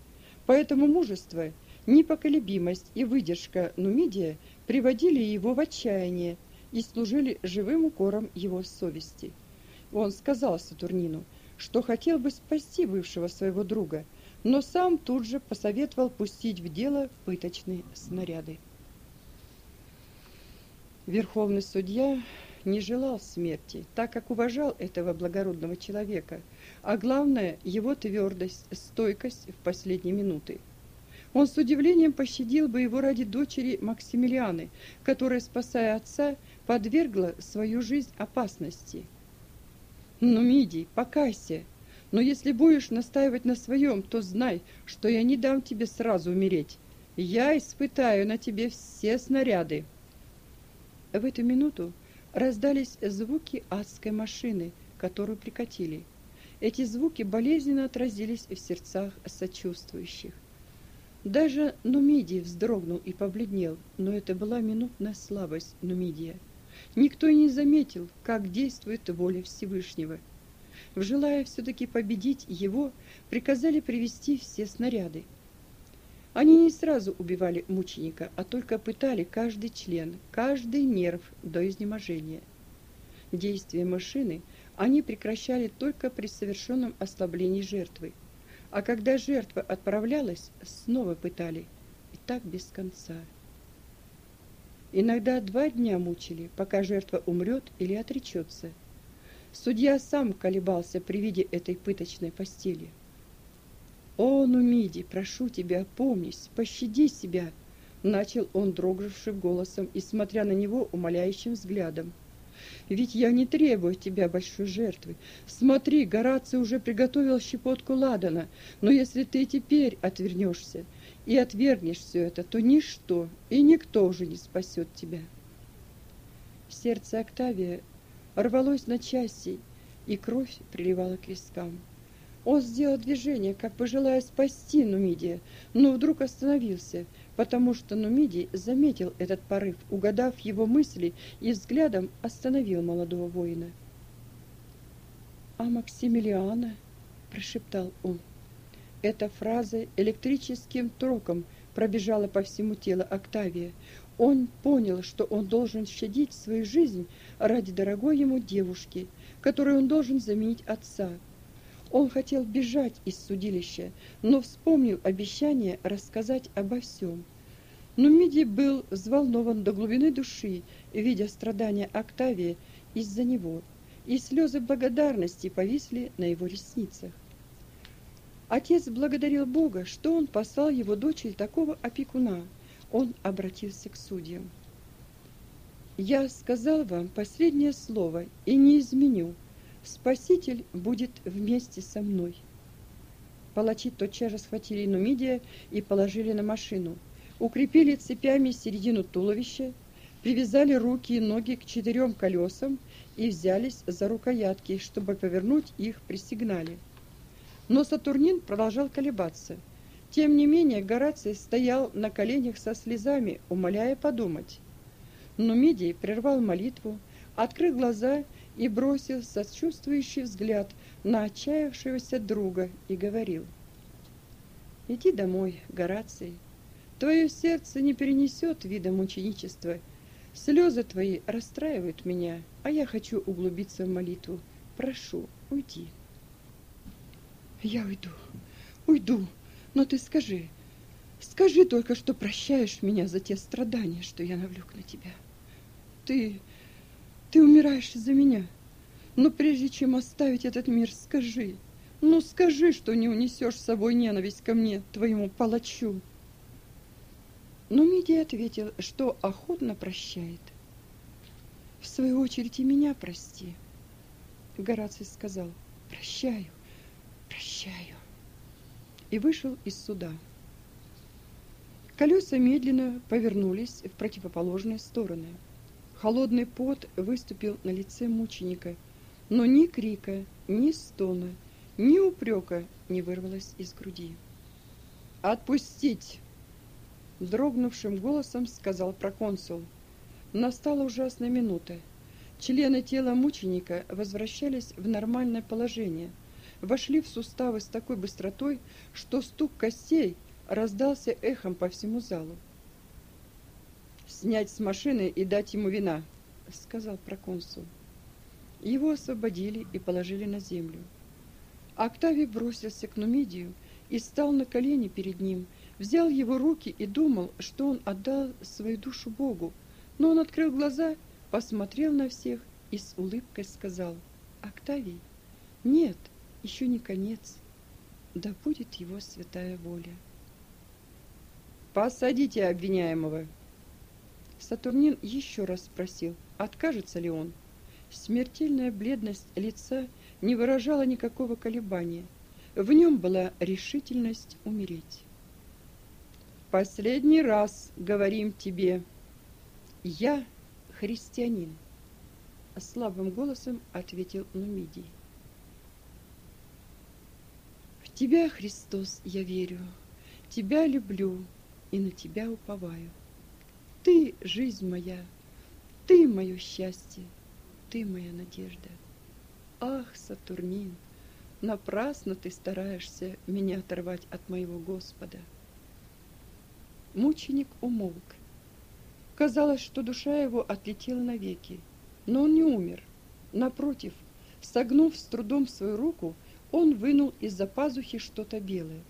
Поэтому мужество, непоколебимость и выдержка Нумидия приводили его в отчаяние и служили живым укором его совести. Он сказал Сатурнину, что хотел бы спасти бывшего своего друга, но сам тут же посоветовал пустить в дело пыточные снаряды. Верховный судья не желал смерти, так как уважал этого благородного человека, а главное его твердость, стойкость в последние минуты. Он с удивлением пощадил бы его ради дочери Максимилианы, которая, спасая отца, подвергла свою жизнь опасности. «Ну, Мидий, покайся! Но если будешь настаивать на своем, то знай, что я не дам тебе сразу умереть. Я испытаю на тебе все снаряды. В эту минуту раздались звуки адской машины, которую прикатили. Эти звуки болезненно отразились в сердцах сочувствующих. Даже Нумидий вздрогнул и побледнел, но это была минутная слабость Нумидия. Никто и не заметил, как действует воля Всевышнего. Желая все-таки победить его, приказали привести все снаряды. Они не сразу убивали мученика, а только пытали каждый член, каждый нерв до изнеможения. Действие машины они прекращали только при совершенном ослаблении жертвы. А когда жертва отправлялась, снова пытали. И так без конца. Иногда два дня мучили, пока жертва умрет или отречется. Судья сам колебался при виде этой пыточной постели. «О, Нумиди, прошу тебя, опомнись, пощади себя!» Начал он дрогнувшим голосом и, смотря на него умоляющим взглядом. «Ведь я не требую от тебя большой жертвы. Смотри, Гораций уже приготовил щепотку ладана, но если ты теперь отвернешься и отвергнешь все это, то ничто и никто уже не спасет тебя». Сердце Октавия рвалось на части, и кровь приливала к вискам. Он сделал движение, как бы желая спасти Нумидия, но вдруг остановился, потому что Нумидий заметил этот порыв, угадав его мысли и взглядом остановил молодого воина. «А Максимилиана?» – прошептал он. Эта фраза электрическим троком пробежала по всему телу Октавия. Он понял, что он должен щадить свою жизнь ради дорогой ему девушки, которой он должен заменить отца – он хотел бежать из судилища, но вспомнил обещание рассказать обо всем. Но Миди был взволнован до глубины души, видя страдания Октавии из-за него, и слезы благодарности повисли на его ресницах. Отец благодарил Бога, что он послал его дочери такого опекуна. Он обратился к судьям. «Я сказал вам последнее слово и не изменю. Спаситель будет вместе со мной. Палачи тотчас же схватили Нумидия и положили на машину. Укрепили цепями середину туловища, привязали руки и ноги к четырем колесам и взялись за рукоятки, чтобы повернуть их при сигнале. Но Сатурнин продолжал колебаться. Тем не менее Гораций стоял на коленях со слезами, умоляя подумать. Но прервал молитву, открыл глаза и бросил сочувствующий взгляд на отчаявшегося друга и говорил. «Иди домой, Гораций. Твое сердце не перенесет вида мученичества. Слезы твои расстраивают меня, а я хочу углубиться в молитву. Прошу, уйди». «Я уйду, уйду, но ты скажи, скажи только, что прощаешь меня за те страдания, что я навлек на тебя. Ты ты умираешь из-за меня. Но прежде чем оставить этот мир, скажи, ну скажи, что не унесешь с собой ненависть ко мне, твоему палачу. Но Мидий ответил, что охотно прощает. В свою очередь и меня прости. Гораций сказал, прощаю, прощаю. И вышел из суда. Колеса медленно повернулись в противоположные стороны. Холодный пот выступил на лице мученика, но ни крика, ни стона, ни упрека не вырвалось из груди. «Отпустить!» Дрогнувшим голосом сказал проконсул. Настала ужасная минута. Члены тела мученика возвращались в нормальное положение, вошли в суставы с такой быстротой, что стук костей раздался эхом по всему залу снять с машины и дать ему вина, сказал проконсул. Его освободили и положили на землю. Октавий бросился к Нумидию и стал на колени перед ним, взял его руки и думал, что он отдал свою душу Богу. Но он открыл глаза, посмотрел на всех и с улыбкой сказал, «Октавий, нет, еще не конец, да будет его святая воля». «Посадите обвиняемого!» Сатурнин еще раз спросил, откажется ли он. Смертельная бледность лица не выражало никакого колебания. В нем была решительность умереть. «Последний раз говорим тебе, я христианин», — слабым голосом ответил Нумидий. «В тебя, Христос, я верю, тебя люблю и на тебя уповаю. Ты — жизнь моя, ты — мое счастье, ты — моя надежда. Ах, Сатурнин, напрасно ты стараешься меня оторвать от моего Господа. Мученик умолк. Казалось, что душа его отлетела навеки, но он не умер. Напротив, согнув с трудом свою руку, он вынул из-за пазухи что-то белое.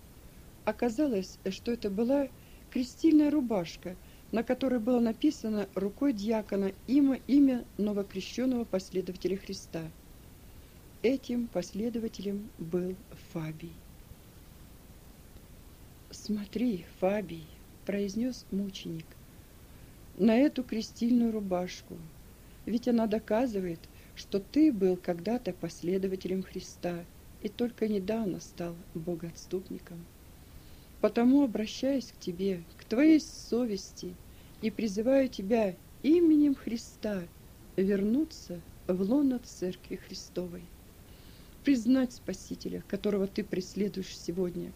Оказалось, что это была крестильная рубашка, на которой было написано рукой дьякона имя, имя новокрещенного последователя Христа – Этим последователем был Фабий. «Смотри, Фабий», — произнес мученик, — «на эту крестильную рубашку, ведь она доказывает, что ты был когда-то последователем Христа и только недавно стал богоотступником. Потому обращаюсь к тебе, к твоей совести, и призываю тебя именем Христа вернуться в лоно Церкви Христовой признать Спасителя, которого ты преследуешь сегодня.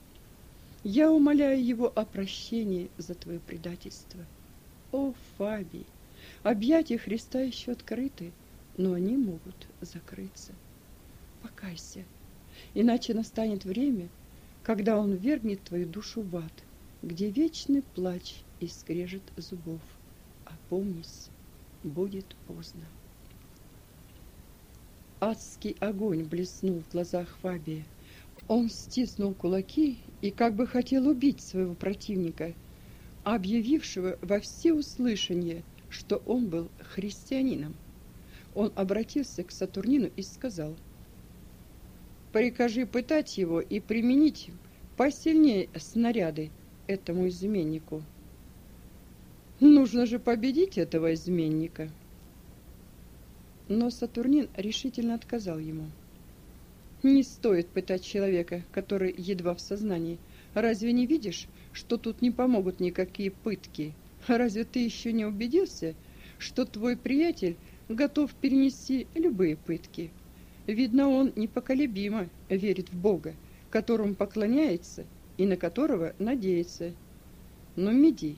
Я умоляю его о прощении за твое предательство. О, Фабий, объятия Христа еще открыты, но они могут закрыться. Покайся, иначе настанет время, когда он вергнет твою душу в ад, где вечный плач и скрежет зубов. Опомнись, будет поздно. Адский огонь блеснул в глазах Фабия. Он стиснул кулаки и как бы хотел убить своего противника, объявившего во всеуслышание, что он был христианином. Он обратился к Сатурнину и сказал, «Прикажи пытать его и применить посильнее снаряды этому изменнику. Нужно же победить этого изменника». Но Сатурнин решительно отказал ему. Не стоит пытать человека, который едва в сознании. Разве не видишь, что тут не помогут никакие пытки? Разве ты еще не убедился, что твой приятель готов перенести любые пытки? Видно, он непоколебимо верит в Бога, которому поклоняется и на которого надеется. Но, Мидий,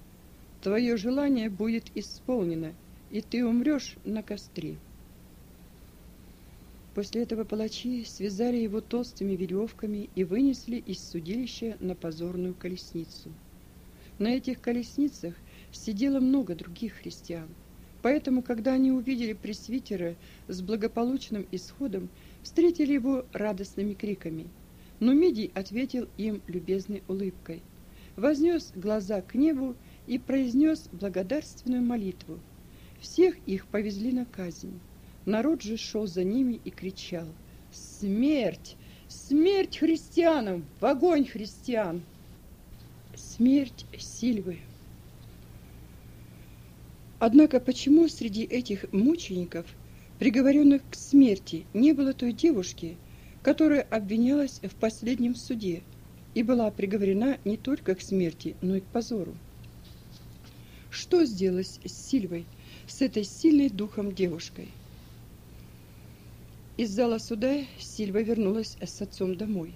твое желание будет исполнено, и ты умрешь на костре. После этого палачи связали его толстыми веревками и вынесли из судилища на позорную колесницу. На этих колесницах сидело много других христиан. Поэтому, когда они увидели пресвитера с благополучным исходом, встретили его радостными криками. Но Мидий ответил им любезной улыбкой, вознес глаза к небу и произнес благодарственную молитву. Всех их повезли на казнь. Народ же шел за ними и кричал «Смерть! Смерть христианам! В огонь христиан!» Смерть Сильвы. Однако почему среди этих мучеников, приговоренных к смерти, не было той девушки, которая обвинялась в последнем суде и была приговорена не только к смерти, но и к позору? Что сделалось с Сильвой, с этой сильной духом девушкой? Из зала суда Сильва вернулась с отцом домой.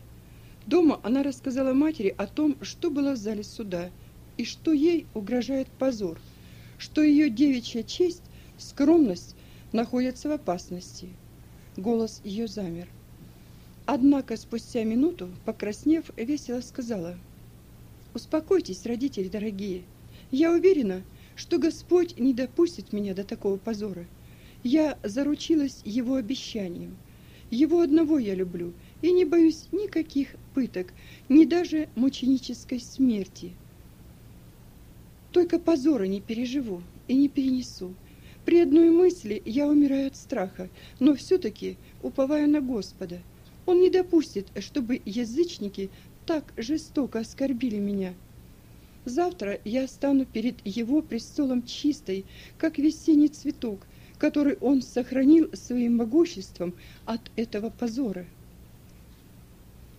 Дома она рассказала матери о том, что было в зале суда, и что ей угрожает позор, что ее девичья честь, скромность находятся в опасности. Голос ее замер. Однако спустя минуту, покраснев, весело сказала, «Успокойтесь, родители дорогие. Я уверена, что Господь не допустит меня до такого позора. Я заручилась его обещанием. Его одного я люблю и не боюсь никаких пыток, ни даже мученической смерти. Только позора не переживу и не перенесу. При одной мысли я умираю от страха, но все-таки уповаю на Господа. Он не допустит, чтобы язычники так жестоко оскорбили меня. Завтра я стану перед его престолом чистой, как весенний цветок, который он сохранил своим могуществом от этого позора.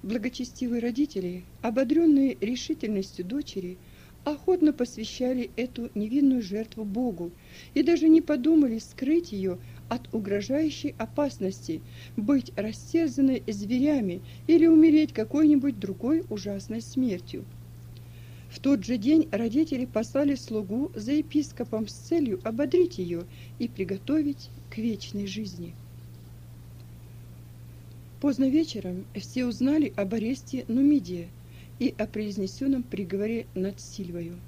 Благочестивые родители, ободренные решительностью дочери, охотно посвящали эту невинную жертву Богу и даже не подумали скрыть ее от угрожающей опасности быть растерзанной зверями или умереть какой-нибудь другой ужасной смертью. В тот же день родители послали слугу за епископом с целью ободрить ее и приготовить к вечной жизни. Поздно вечером все узнали об аресте Нумидия и о произнесенном приговоре над Сильвою.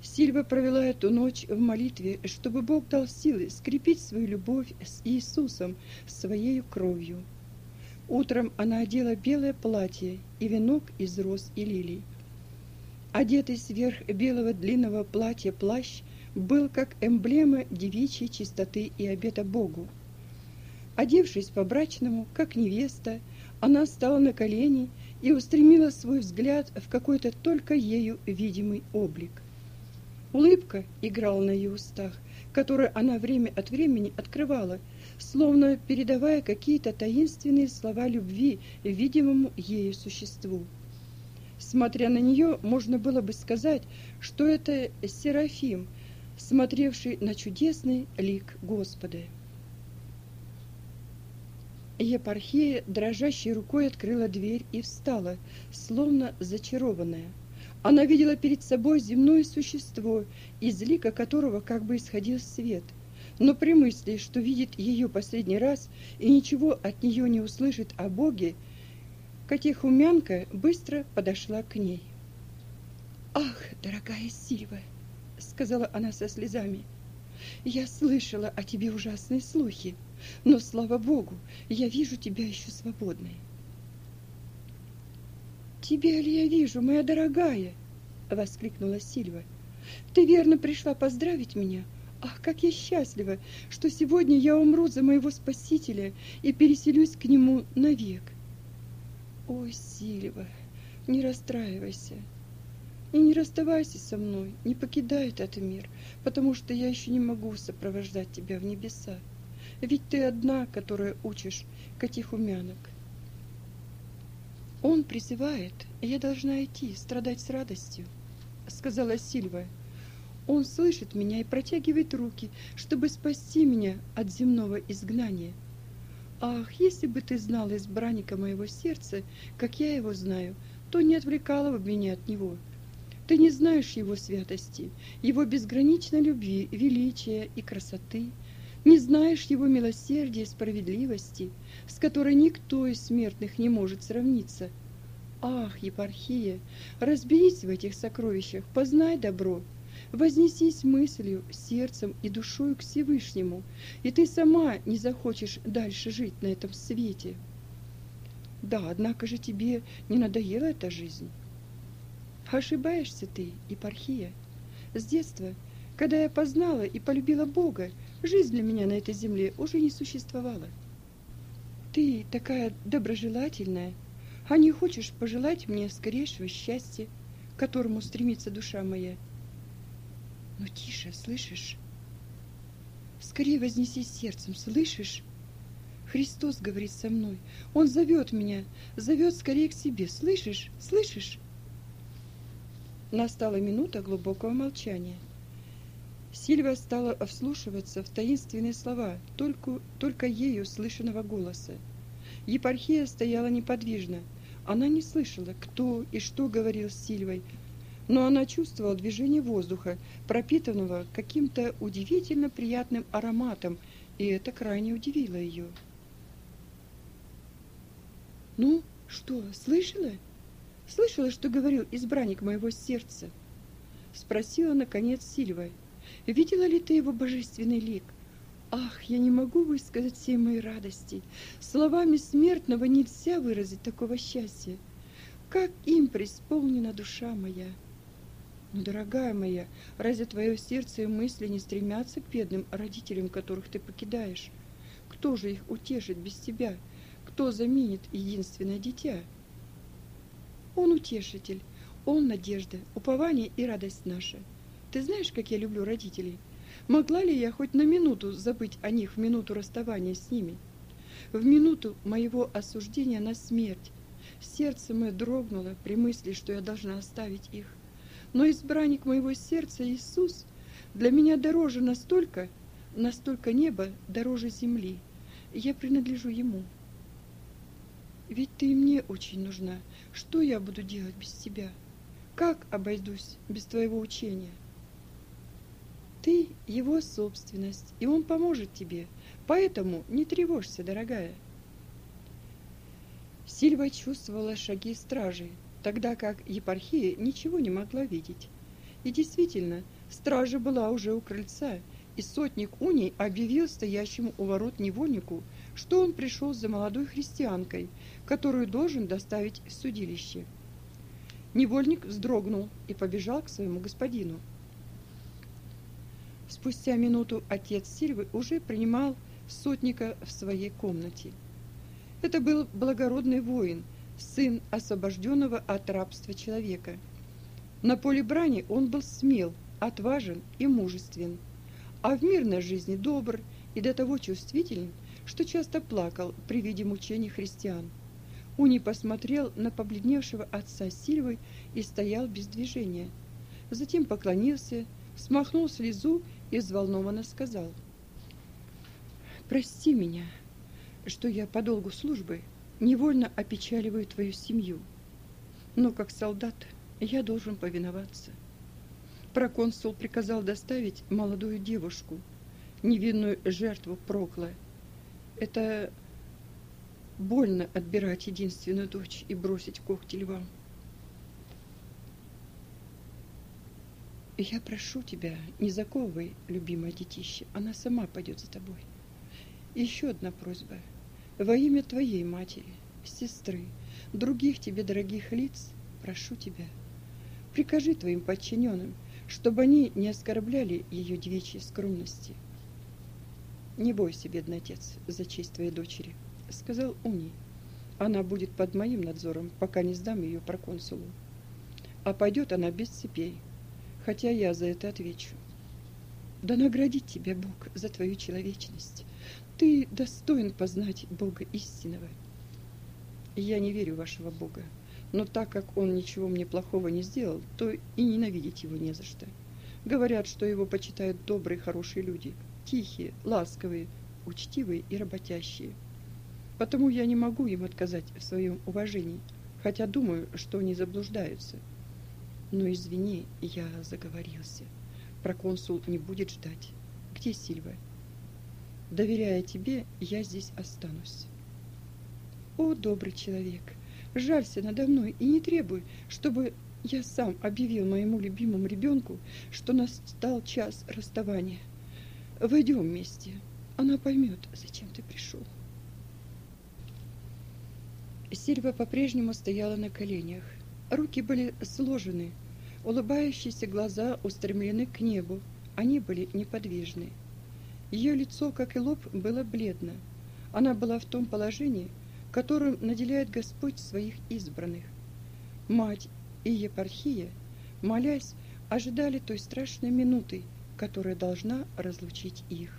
Сильва провела эту ночь в молитве, чтобы Бог дал силы скрепить свою любовь с Иисусом своей кровью. Утром она одела белое платье и венок из роз и лилий. Одетый сверх белого длинного платья плащ был как эмблема девичьей чистоты и обета Богу. Одевшись по-брачному, как невеста, она стала на колени и устремила свой взгляд в какой-то только ею видимый облик. Улыбка играла на ее устах, которую она время от времени открывала, словно передавая какие-то таинственные слова любви видимому ею существу. Смотря на нее, можно было бы сказать, что это Серафим, смотревший на чудесный лик Господа. Епархия дрожащей рукой открыла дверь и встала, словно зачарованная. Она видела перед собой земное существо, из лика которого как бы исходил свет. Но при мысли, что видит ее последний раз и ничего от нее не услышит о Боге, Катихумянка быстро подошла к ней. «Ах, дорогая Сильва!» — сказала она со слезами. «Я слышала о тебе ужасные слухи, но, слава Богу, я вижу тебя еще свободной». «Тебя ли я вижу, моя дорогая?» — воскликнула Сильва. «Ты верно пришла поздравить меня? Ах, как я счастлива, что сегодня я умру за моего Спасителя и переселюсь к Нему навек. Ой, Сильва, не расстраивайся. И не расставайся со мной, не покидай этот мир, потому что я еще не могу сопровождать тебя в небеса. Ведь ты одна, которая учишь катихумянок. Он призывает, и я должна идти, страдать с радостью, сказала Сильва. Он слышит меня и протягивает руки, чтобы спасти меня от земного изгнания. Ах, если бы ты знал избранника моего сердца, как я его знаю, то не отвлекала бы меня от него. Ты не знаешь его святости, его безграничной любви, величия и красоты, не знаешь его милосердия и справедливости, с которой никто из смертных не может сравниться. Ах, епархия, разберись в этих сокровищах, познай добро, Вознесись мыслью, сердцем и душою к Всевышнему, и ты сама не захочешь дальше жить на этом свете. Да, однако же тебе не надоела эта жизнь. Ошибаешься ты, епархия. С детства, когда я познала и полюбила Бога, жизнь для меня на этой земле уже не существовала. Ты такая доброжелательная, а не хочешь пожелать мне скорейшего счастья, к которому стремится душа моя – «Ну, тише, слышишь? Скорее вознесись сердцем, слышишь? Христос говорит со мной. Он зовет меня, зовет скорее к себе. Слышишь? Слышишь? Настала минута глубокого молчания. Сильвия стала вслушиваться в таинственные слова, только, только ею слышанного голоса. Епархия стояла неподвижно. Она не слышала, кто и что говорил с Сильвой, но она чувствовала движение воздуха, пропитанного каким-то удивительно приятным ароматом, и это крайне удивило ее. «Ну, что, слышала? Слышала, что говорил избранник моего сердца?» Спросила, наконец, Сильва. «Видела ли ты его божественный лик? Ах, я не могу высказать всей моей радости. Словами смертного нельзя выразить такого счастья. Как им преисполнена душа моя!» Но, дорогая моя, разве твое сердце и мысли не стремятся к бедным родителям, которых ты покидаешь? Кто же их утешит без тебя? Кто заменит единственное дитя? Он утешитель, он надежда, упование и радость наша. Ты знаешь, как я люблю родителей? Могла ли я хоть на минуту забыть о них в минуту расставания с ними? В минуту моего осуждения на смерть сердце мое дрогнуло при мысли, что я должна оставить их. Но избранник моего сердца Иисус для меня дороже настолько, настолько небо дороже земли. Я принадлежу Ему. Ведь ты мне очень нужна. Что я буду делать без тебя? Как обойдусь без твоего учения? Ты его собственность, и он поможет тебе. Поэтому не тревожься, дорогая. Сильва чувствовала шаги стражи, тогда как епархия ничего не могла видеть. И действительно, стража была уже у крыльца, и сотник Уний объявил стоящему у ворот невольнику, что он пришел за молодой христианкой, которую должен доставить в судилище. Невольник вздрогнул и побежал к своему господину. Спустя минуту отец Сильвы уже принимал сотника в своей комнате. Это был благородный воин, сын освобожденного от рабства человека. На поле брани он был смел, отважен и мужествен, а в мирной жизни добр и до того чувствителен, что часто плакал при виде мучений христиан. Уни посмотрел на побледневшего отца Сильвы и стоял без движения. Затем поклонился, смахнул слезу и взволнованно сказал. «Прости меня, что я по долгу службы невольно опечаливаю твою семью, но как солдат я должен повиноваться». Проконсул приказал доставить молодую девушку, невинную жертву Прокла. Это больно отбирать единственную дочь и бросить когти львам. Я прошу тебя, не заковывай, любимое детище, она сама пойдет за тобой. Еще одна просьба. Во имя твоей матери, сестры, других тебе дорогих лиц, прошу тебя, прикажи твоим подчиненным, чтобы они не оскорбляли ее девичьей скромности. Не бойся, бедный отец, за честь твоей дочери, сказал Уни. Она будет под моим надзором, пока не сдам ее проконсулу. А пойдет она без цепей, хотя я за это отвечу. Да наградит тебя Бог за твою человечность. Ты достоин познать Бога истинного. Я не верю в вашего Бога, но так как он ничего мне плохого не сделал, то и ненавидеть его не за что. Говорят, что его почитают добрые, хорошие люди, тихие, ласковые, учтивые и работящие. Потому я не могу им отказать в своем уважении, хотя думаю, что они заблуждаются. Но извини, я заговорился. Проконсул не будет ждать. Где Сильва? Доверяя тебе, я здесь останусь. О, добрый человек, жалься надо мной и не требуй, чтобы я сам объявил моему любимому ребенку, что настал час расставания. Войдем вместе. Она поймет, зачем ты пришел. Сильва по-прежнему стояла на коленях. Руки были сложены, улыбающиеся глаза устремлены к небу, они были неподвижны. Ее лицо, как и лоб, было бледно. Она была в том положении, которым наделяет Господь своих избранных. Мать и епархия, молясь, ожидали той страшной минуты, которая должна разлучить их.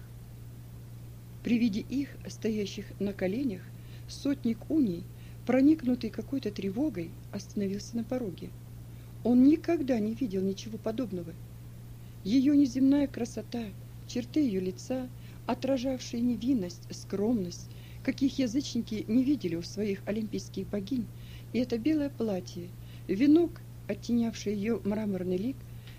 При виде их, стоящих на коленях, сотник уний – проникнутый какой-то тревогой, остановился на пороге. Он никогда не видел ничего подобного. Ее неземная красота, черты ее лица, отражавшие невинность, скромность, каких язычники не видели у своих олимпийских богинь, и это белое платье, венок, оттенявший ее мраморный лик,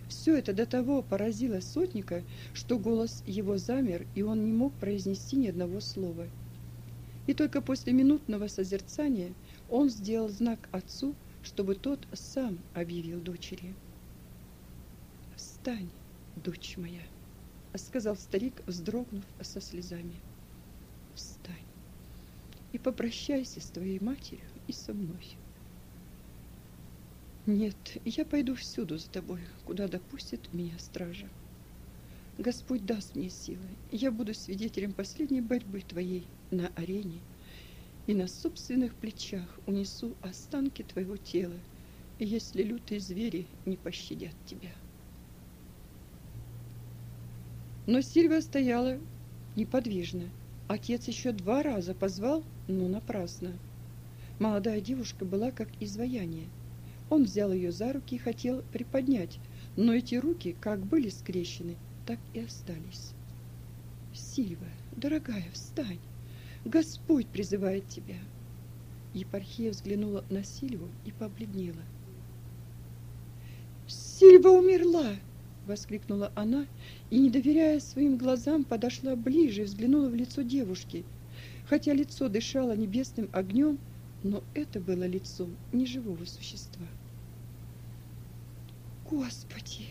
все это до того поразило сотника, что голос его замер, и он не мог произнести ни одного слова – и только после минутного созерцания он сделал знак отцу, чтобы тот сам объявил дочери. «Встань, дочь моя», — сказал старик, вздрогнув со слезами. «Встань и попрощайся с твоей матерью и со мной». «Нет, я пойду всюду за тобой, куда допустит меня стража. Господь даст мне силы, я буду свидетелем последней борьбы твоей на арене и на собственных плечах унесу останки твоего тела, если лютые звери не пощадят тебя. Но Сильва стояла неподвижно. Отец еще два раза позвал, но напрасно. Молодая девушка была как изваяние. Он взял ее за руки и хотел приподнять, но эти руки как были скрещены, так и остались. Сильва, дорогая, встань. Господь призывает тебя. Епархия взглянула на Сильву и побледнела. Сильва умерла, воскликнула она и, не доверяя своим глазам, подошла ближе и взглянула в лицо девушки. Хотя лицо дышало небесным огнем, но это было лицо неживого существа. Господи,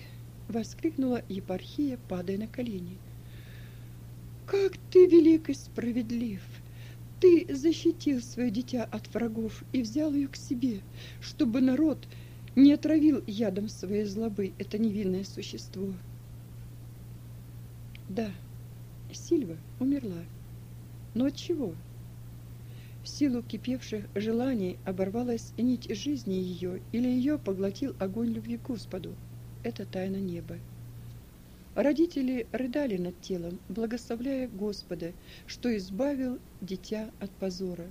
воскликнула епархия, падая на колени. Как ты велик и справедлив! Ты защитил свое дитя от врагов и взял ее к себе, чтобы народ не отравил ядом своей злобы это невинное существо. Да, Сильва умерла. Но от чего? В силу кипевших желаний оборвалась нить жизни ее, или ее поглотил огонь любви к Господу. Это тайна неба. Родители рыдали над телом, благословляя Господа, что избавил дитя от позора.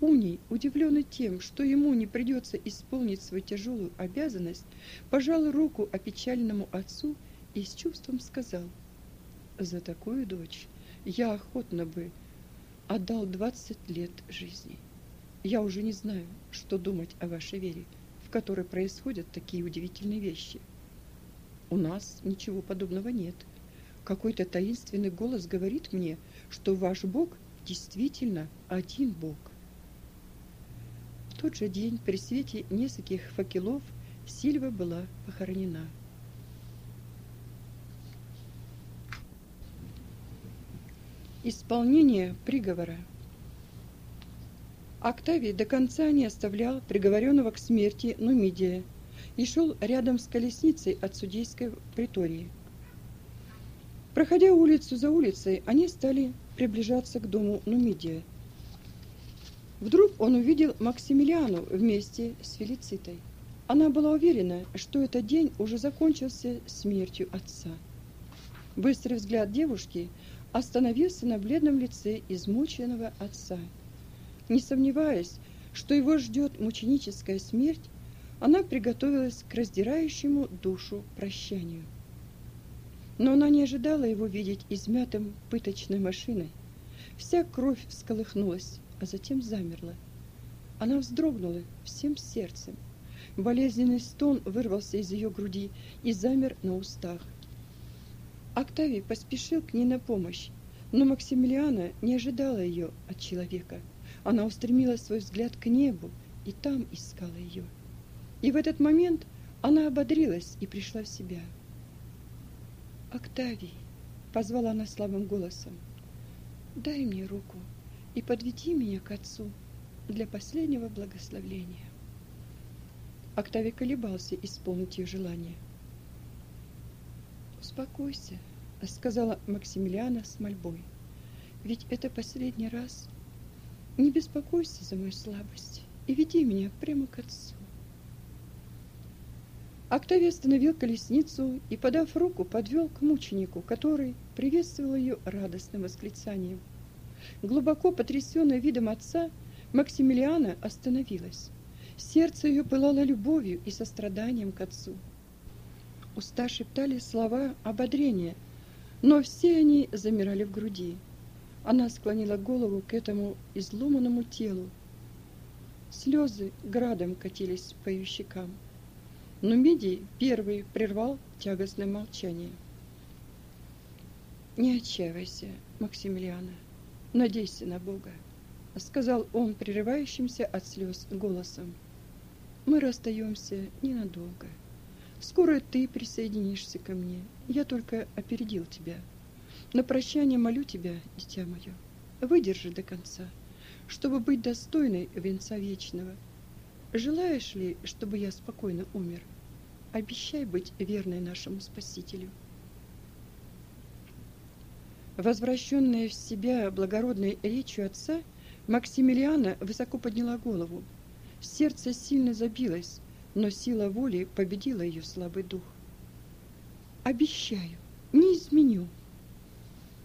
Уний, удивленный тем, что ему не придется исполнить свою тяжелую обязанность, пожал руку опечальному отцу и с чувством сказал, «За такую дочь я охотно бы отдал двадцать лет жизни. Я уже не знаю, что думать о вашей вере, в которой происходят такие удивительные вещи». У нас ничего подобного нет. Какой-то таинственный голос говорит мне, что ваш Бог действительно один Бог. Тот же день при свете нескольких факелов Сильва была похоронена. Исполнение приговора. Октавий до конца не оставлял приговоренного к смерти Нумидия – и шел рядом с колесницей от судейской притории. Проходя улицу за улицей, они стали приближаться к дому Нумидия. Вдруг он увидел Максимилиану вместе с Фелицитой. Она была уверена, что этот день уже закончился смертью отца. Быстрый взгляд девушки остановился на бледном лице измученного отца. Не сомневаясь, что его ждет мученическая смерть, она приготовилась к раздирающему душу прощанию. Но она не ожидала его видеть измятым пыточной машиной. Вся кровь всколыхнулась, а затем замерла. Она вздрогнула всем сердцем. Болезненный стон вырвался из ее груди и замер на устах. Октавий поспешил к ней на помощь, но Максимилиана не ожидала ее от человека. Она устремила свой взгляд к небу и там искала ее. И в этот момент она ободрилась и пришла в себя. «Октавий!» — позвала она слабым голосом. «Дай мне руку и подведи меня к отцу для последнего благословления». Октавий колебался исполнить ее желание. «Успокойся», — сказала Максимилиана с мольбой. «Ведь это последний раз. Не беспокойся за мою слабость и веди меня прямо к отцу». Октавий остановил колесницу и, подав руку, подвел к мученику, который приветствовал ее радостным восклицанием. Глубоко потрясенная видом отца, Максимилиана остановилась. Сердце ее пылало любовью и состраданием к отцу. Уста шептали слова ободрения, но все они замирали в груди. Она склонила голову к этому изломанному телу. Слезы градом катились по ее щекам. Но Мидий первый прервал тягостное молчание. «Не отчаивайся, Максимилиана, надейся на Бога», — сказал он прерывающимся от слез голосом. «Мы расстаемся ненадолго. Скоро ты присоединишься ко мне. Я только опередил тебя. На прощание молю тебя, дитя мое, выдержи до конца, чтобы быть достойной венца вечного, Желаешь ли, чтобы я спокойно умер? Обещай быть верной нашему Спасителю. Возвращенная в себя благородной речью отца, Максимилиана высоко подняла голову. Сердце сильно забилось, но сила воли победила ее слабый дух. «Обещаю, не изменю»,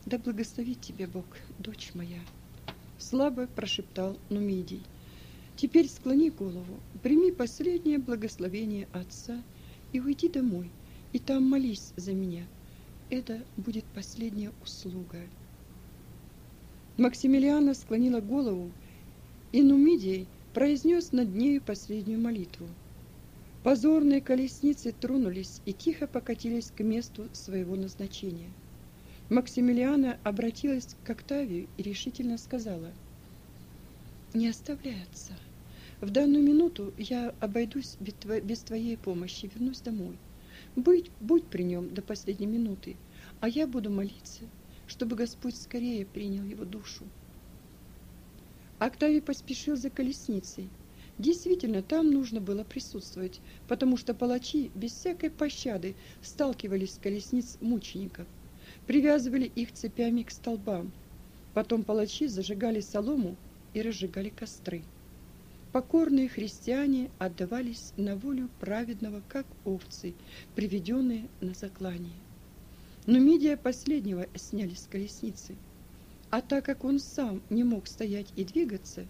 Да благословит тебя Бог, дочь моя, слабо прошептал Нумидий. Теперь склони голову, прими последнее благословение Отца и уйди домой, и там молись за меня. Это будет последняя услуга. Максимилиана склонила голову, и Нумидий произнес над нею последнюю молитву. Позорные колесницы тронулись и тихо покатились к месту своего назначения. Максимилиана обратилась к Октавию и решительно сказала, «Не оставляй отца. В данную минуту я обойдусь без твоей помощи, вернусь домой. Будь, будь при нем до последней минуты, а я буду молиться, чтобы Господь скорее принял его душу». Октавий поспешил за колесницей. Действительно, там нужно было присутствовать, потому что палачи без всякой пощады сталкивались с колесниц мучеников – привязывали их цепями к столбам. Потом палачи зажигали солому и разжигали костры. Покорные христиане отдавались на волю праведного, как овцы, приведенные на заклание. Но Мидия последнего сняли с колесницы. А так как он сам не мог стоять и двигаться,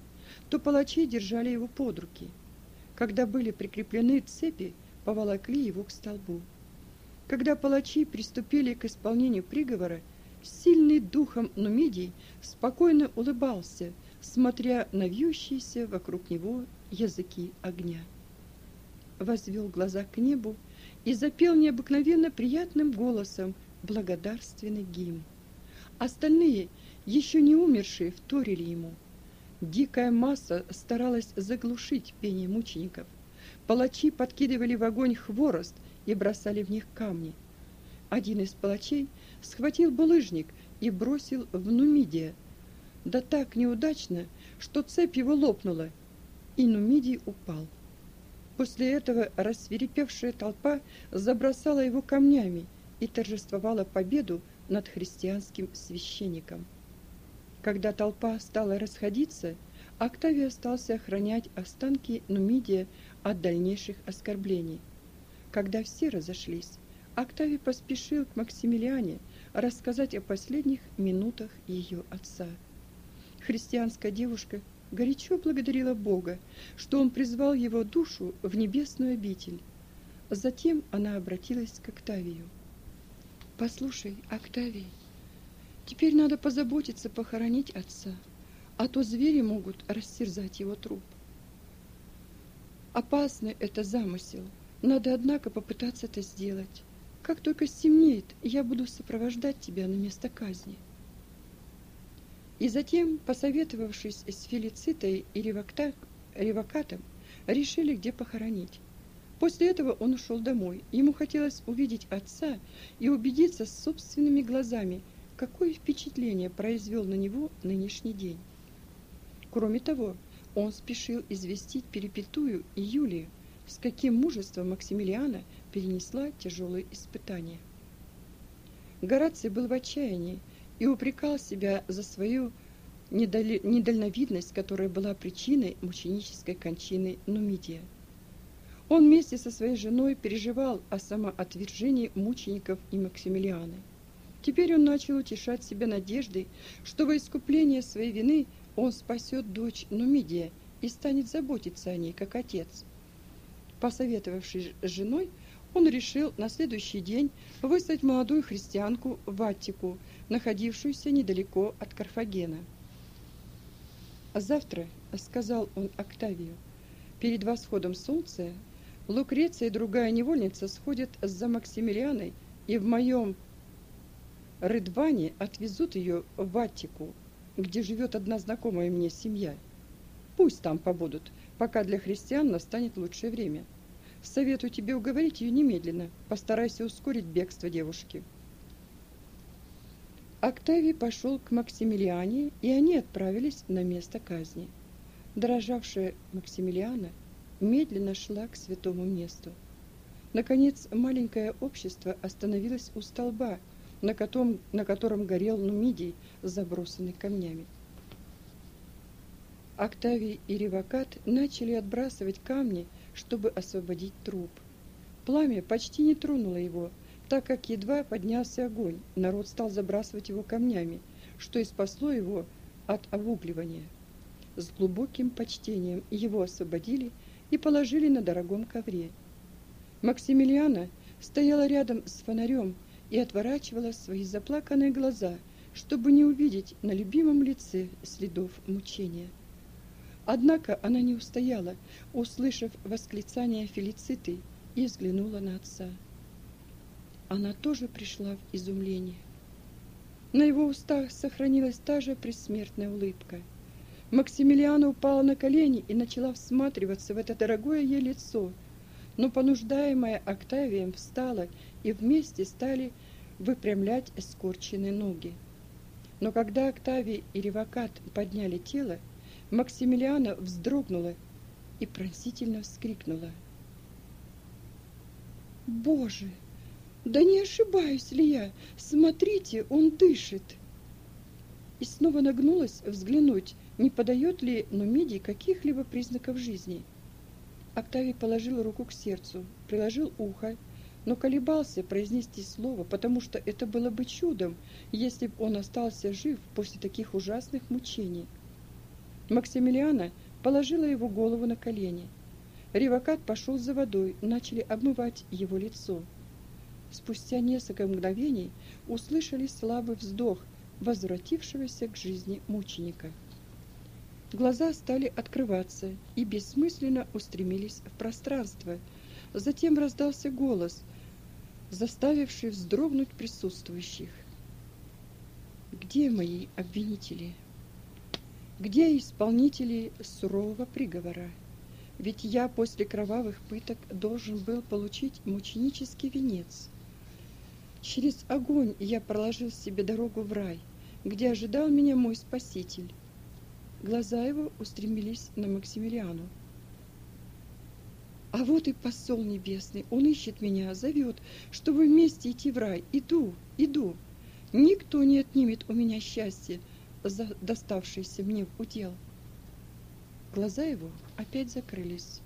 то палачи держали его под руки. Когда были прикреплены цепи, поволокли его к столбу. Когда палачи приступили к исполнению приговора, сильный духом Нумидий спокойно улыбался, смотря на вьющиеся вокруг него языки огня. Возвел глаза к небу и запел необыкновенно приятным голосом благодарственный гимн. Остальные, еще не умершие, вторили ему. Дикая масса старалась заглушить пение мучеников. Палачи подкидывали в огонь хворост – и бросали в них камни. Один из палачей схватил булыжник и бросил в Нумидия. Да так неудачно, что цепь его лопнула, и Нумидий упал. После этого рассверепевшая толпа забросала его камнями и торжествовала победу над христианским священником. Когда толпа стала расходиться, Октавий остался охранять останки Нумидия от дальнейших оскорблений. Когда все разошлись, Октавий поспешил к Максимилиане рассказать о последних минутах ее отца. Христианская девушка горячо благодарила Бога, что он призвал его душу в небесную обитель. Затем она обратилась к Октавию. «Послушай, Октавий, теперь надо позаботиться похоронить отца, а то звери могут растерзать его труп. Опасный это замысел — надо, однако, попытаться это сделать. Как только стемнеет, я буду сопровождать тебя на место казни. И затем, посоветовавшись с Фелицитой и Ревакатом, решили, где похоронить. После этого он ушел домой. Ему хотелось увидеть отца и убедиться собственными глазами, какое впечатление произвел на него нынешний день. Кроме того, он спешил известить Перепетую и Юлию, с каким мужеством Максимилиана перенесла тяжелые испытания. Гораций был в отчаянии и упрекал себя за свою недальновидность, которая была причиной мученической кончины Нумидия. Он вместе со своей женой переживал о самоотвержении мучеников и Максимилианы. Теперь он начал утешать себя надеждой, что во искупление своей вины он спасет дочь Нумидия и станет заботиться о ней, как отец. Посоветовавшись с женой, он решил на следующий день выслать молодую христианку в Аттику, находившуюся недалеко от Карфагена. «Завтра», — сказал он Октавию, — «перед восходом солнца Лукреция и другая невольница сходят за Максимилианой и в моем Рыдване отвезут ее в Аттику, где живет одна знакомая мне семья. Пусть там побудут, пока для христиан настанет лучшее время. Советую тебе уговорить ее немедленно. Постарайся ускорить бегство девушки. Октавий пошел к Максимилиане, и они отправились на место казни. Дрожавшая Максимилиана медленно шла к святому месту. Наконец, маленькое общество остановилось у столба, на котором, на котором горел Нумидий, забросанный камнями. Октавий и Ревакат начали отбрасывать камни, чтобы освободить труп. Пламя почти не тронуло его, так как едва поднялся огонь, народ стал забрасывать его камнями, что и спасло его от обугливания. С глубоким почтением его освободили и положили на дорогом ковре. Максимилиана стояла рядом с фонарем и отворачивала свои заплаканные глаза, чтобы не увидеть на любимом лице следов мучения. Однако она не устояла, услышав восклицание Фелициты, и взглянула на отца. Она тоже пришла в изумление. На его устах сохранилась та же предсмертная улыбка. Максимилиана упала на колени и начала всматриваться в это дорогое ей лицо, но понуждаемая Октавием встала и вместе стали выпрямлять скорченные ноги. Но когда Октавий и Ревакат подняли тело, Максимилиана вздрогнула и пронзительно вскрикнула. «Боже, да не ошибаюсь ли я? Смотрите, он дышит!» И снова нагнулась взглянуть, не подает ли Нумидий каких-либо признаков жизни. Октавий положил руку к сердцу, приложил ухо, но колебался произнести слово, потому что это было бы чудом, если бы он остался жив после таких ужасных мучений. Максимилиана положила его голову на колени. Ревакат пошел за водой, начали обмывать его лицо. Спустя несколько мгновений услышали слабый вздох возвратившегося к жизни мученика. Глаза стали открываться и бессмысленно устремились в пространство. Затем раздался голос, заставивший вздрогнуть присутствующих. «Где мои обвинители?» Где исполнители сурового приговора? Ведь я после кровавых пыток должен был получить мученический венец. Через огонь я проложил себе дорогу в рай, где ожидал меня мой Спаситель. Глаза его устремились на Максимилиану. А вот и посол небесный, он ищет меня, зовет, чтобы вместе идти в рай. Иду, иду. Никто не отнимет у меня счастья, за доставшийся мне в удел. Глаза его опять закрылись.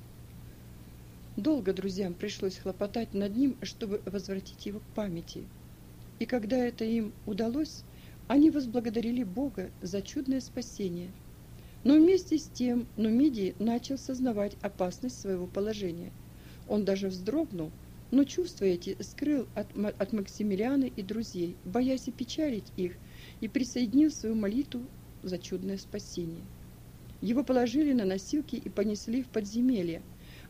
Долго друзьям пришлось хлопотать над ним, чтобы возвратить его к памяти. И когда это им удалось, они возблагодарили Бога за чудное спасение. Но вместе с тем Нумидий начал сознавать опасность своего положения. Он даже вздрогнул, но чувства эти скрыл от, от Максимилиана и друзей, боясь опечалить их и присоединил свою молитву за чудное спасение. Его положили на носилки и понесли в подземелье,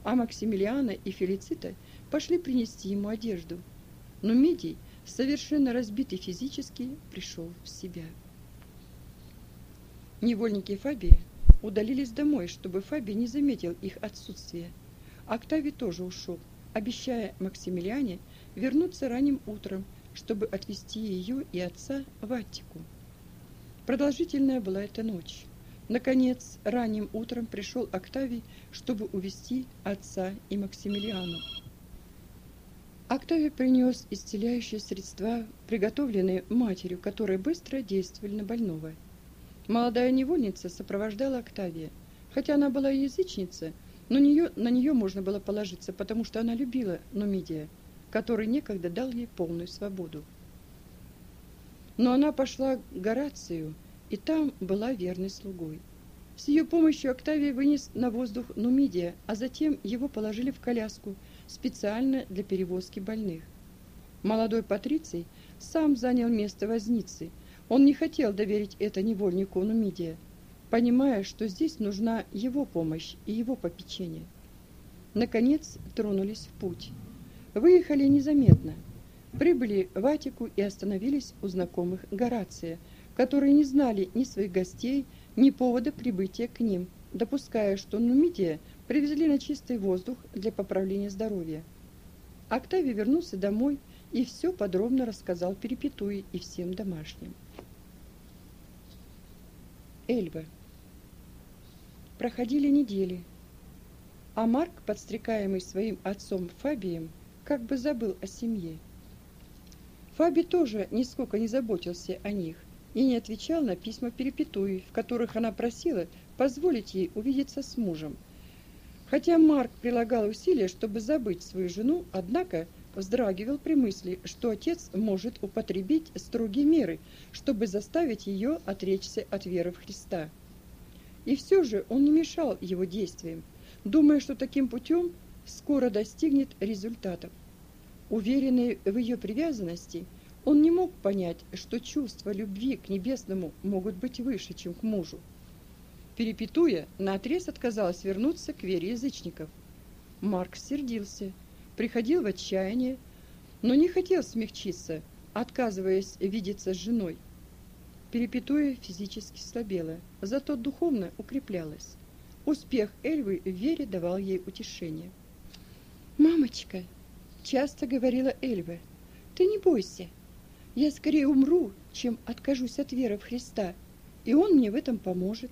а Максимилиана и Фелицита пошли принести ему одежду. Но Мидий, совершенно разбитый физически, пришел в себя. Невольники Фабии удалились домой, чтобы Фабий не заметил их отсутствие. Октавий тоже ушел, обещая Максимилиане вернуться ранним утром чтобы отвезти ее и отца в Аттику. Продолжительная была эта ночь. Наконец, ранним утром пришел Октавий, чтобы увести отца и Максимилиану. Октавий принес исцеляющие средства, приготовленные матерью, которые быстро действовали на больного. Молодая невольница сопровождала Октавия. Хотя она была язычница, но нее, на нее можно было положиться, потому что она любила Нумидия – который некогда дал ей полную свободу. Но она пошла к Горацию, и там была верной слугой. С ее помощью Октавий вынес на воздух Нумидия, а затем его положили в коляску специально для перевозки больных. Молодой Патриций сам занял место возницы. Он не хотел доверить это невольнику Нумидия, понимая, что здесь нужна его помощь и его попечение. Наконец тронулись в путь. Выехали незаметно. Прибыли в Атику и остановились у знакомых Горация, которые не знали ни своих гостей, ни повода прибытия к ним, допуская, что Нумидия привезли на чистый воздух для поправления здоровья. Октавий вернулся домой и все подробно рассказал Перепетуе и всем домашним. Эльва. Проходили недели, а Марк, подстрекаемый своим отцом Фабием, как бы забыл о семье. Фаби тоже нисколько не заботился о них и не отвечал на письма Перепетуи, в которых она просила позволить ей увидеться с мужем. Хотя Марк прилагал усилия, чтобы забыть свою жену, однако, вздрагивал при мысли, что отец может употребить строгие меры, чтобы заставить ее отречься от веры в Христа. И все же он не мешал его действиям, думая, что таким путем скоро достигнет результатов. Уверенный в ее привязанности, он не мог понять, что чувства любви к небесному могут быть выше, чем к мужу. Перепетуя, наотрез отказалась вернуться к вере язычников. Марк сердился, приходил в отчаяние, но не хотел смягчиться, отказываясь видеться с женой. Перепетуя физически слабела, зато духовно укреплялась. Успех Эльвы в вере давал ей утешение. «Мамочка!» – часто говорила Эльва. «Ты не бойся. Я скорее умру, чем откажусь от веры в Христа, и Он мне в этом поможет».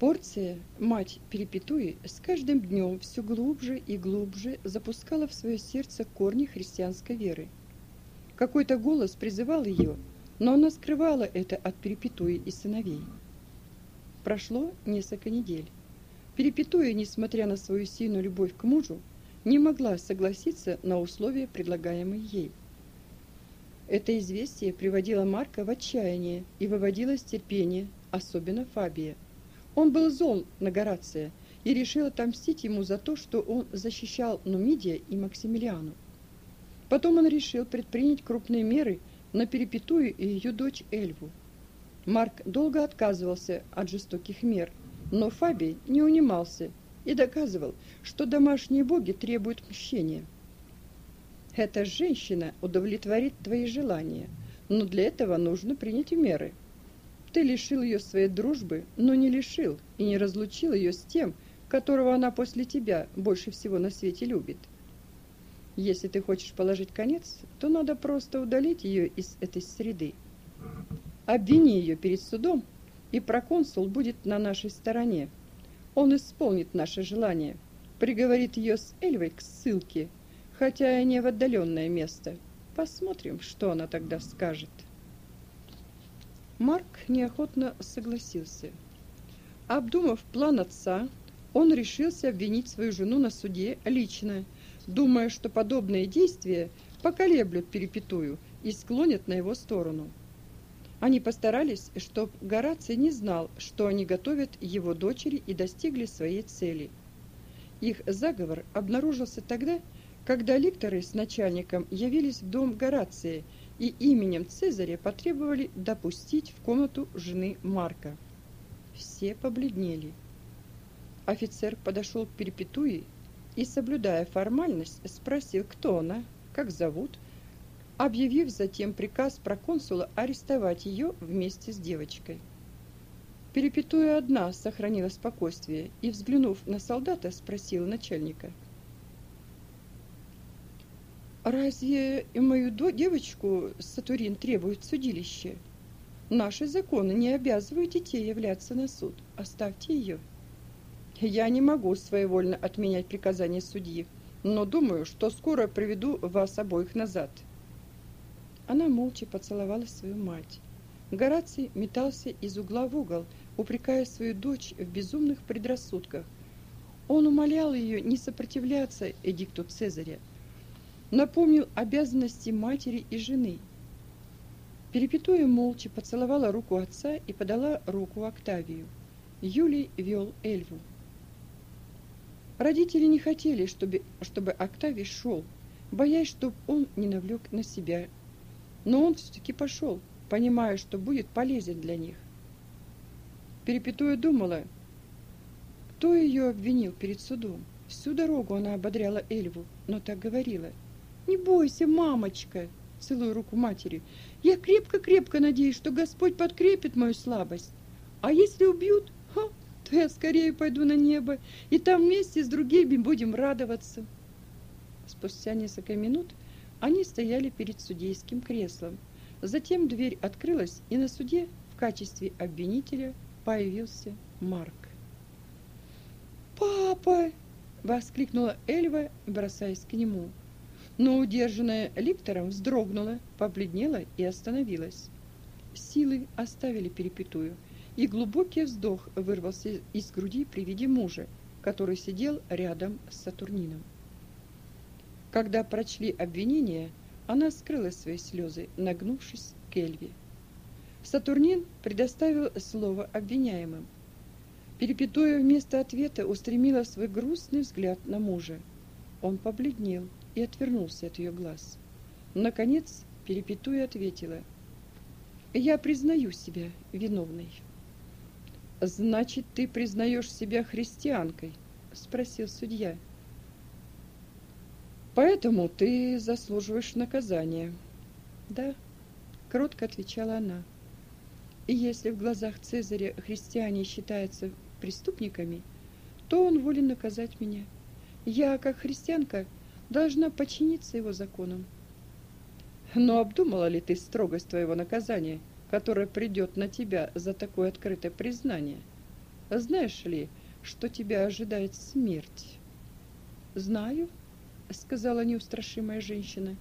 Порция, мать Перепетуи, с каждым днем все глубже и глубже запускала в свое сердце корни христианской веры. Какой-то голос призывал ее, но она скрывала это от Перепетуи и сыновей. Прошло несколько недель. Перепетуя, несмотря на свою сильную любовь к мужу, не могла согласиться на условия, предлагаемые ей. Это известие приводило Марка в отчаяние и выводило из терпения, особенно Фабия – он был зол на Горация и решил отомстить ему за то, что он защищал Нумидия и Максимилиану. Потом он решил предпринять крупные меры на Перепетую и ее дочь Эльву. Марк долго отказывался от жестоких мер, но Фабий не унимался и доказывал, что домашние боги требуют мщения. Эта женщина удовлетворит твои желания, но для этого нужно принять меры – ты лишил ее своей дружбы, но не лишил и не разлучил ее с тем, которого она после тебя больше всего на свете любит. Если ты хочешь положить конец, то надо просто удалить ее из этой среды. Обвини ее перед судом, и проконсул будет на нашей стороне. Он исполнит наше желание, приговорит ее с Эльвой к ссылке, хотя и не в отдаленное место. Посмотрим, что она тогда скажет. Марк неохотно согласился. Обдумав план отца, он решился обвинить свою жену на суде лично, думая, что подобные действия поколеблют перепетую и склонят на его сторону. Они постарались, чтобы Гораций не знал, что они готовят его дочери и достигли своей цели. Их заговор обнаружился тогда, когда ликторы с начальником явились в дом Горация и именем Цезаря потребовали допустить в комнату жены Марка. Все побледнели. Офицер подошел к Перепетуи и, соблюдая формальность, спросил, кто она, как зовут, объявив затем приказ проконсула арестовать ее вместе с девочкой. Перепетуя одна сохранила спокойствие и, взглянув на солдата, спросила начальника – Разве и мою девочку Сатурин требует судилище? Наши законы не обязывают детей являться на суд. Оставьте ее. Я не могу своевольно отменять приказание судьи, но думаю, что скоро приведу вас обоих назад. Она молча поцеловала свою мать. Гораций метался из угла в угол, упрекая свою дочь в безумных предрассудках. Он умолял ее не сопротивляться эдикту Цезаря, напомнил обязанности матери и жены. Перепетуя молча поцеловала руку отца и подала руку Октавию. Юлий вел Эльву. Родители не хотели, чтобы, чтобы Октавий шел, боясь, чтобы он не навлек на себя. Но он все-таки пошел, понимая, что будет полезен для них. Перепетуя думала, кто ее обвинил перед судом. Всю дорогу она ободряла Эльву, но так говорила – не бойся, мамочка, целую руку матери. Я крепко-крепко надеюсь, что Господь подкрепит мою слабость. А если убьют, ха, то я скорее пойду на небо, и там вместе с другими будем радоваться. Спустя несколько минут они стояли перед судейским креслом. Затем дверь открылась, и на суде в качестве обвинителя появился Марк. «Папа!» — воскликнула Эльва, бросаясь к нему но удержанная ликтором вздрогнула, побледнела и остановилась. Силы оставили перепетую, и глубокий вздох вырвался из груди при виде мужа, который сидел рядом с Сатурнином. Когда прочли обвинения, она скрыла свои слезы, нагнувшись к Эльве. Сатурнин предоставил слово обвиняемым. Перепетуя вместо ответа устремила свой грустный взгляд на мужа. Он побледнел и отвернулся от ее глаз. Наконец, Перепетуя ответила. «Я признаю себя виновной». «Значит, ты признаешь себя христианкой?» – спросил судья. Поэтому ты заслуживаешь наказания. Да, кротко отвечала она. И если в глазах Цезаря христиане считаются преступниками, то он волен наказать меня. Я, как христианка, должна подчиниться его законам. Но обдумала ли ты строгость твоего наказания, которое придет на тебя за такое открытое признание? Знаешь ли, что тебя ожидает смерть? Знаю, сказала неустрашимая женщина.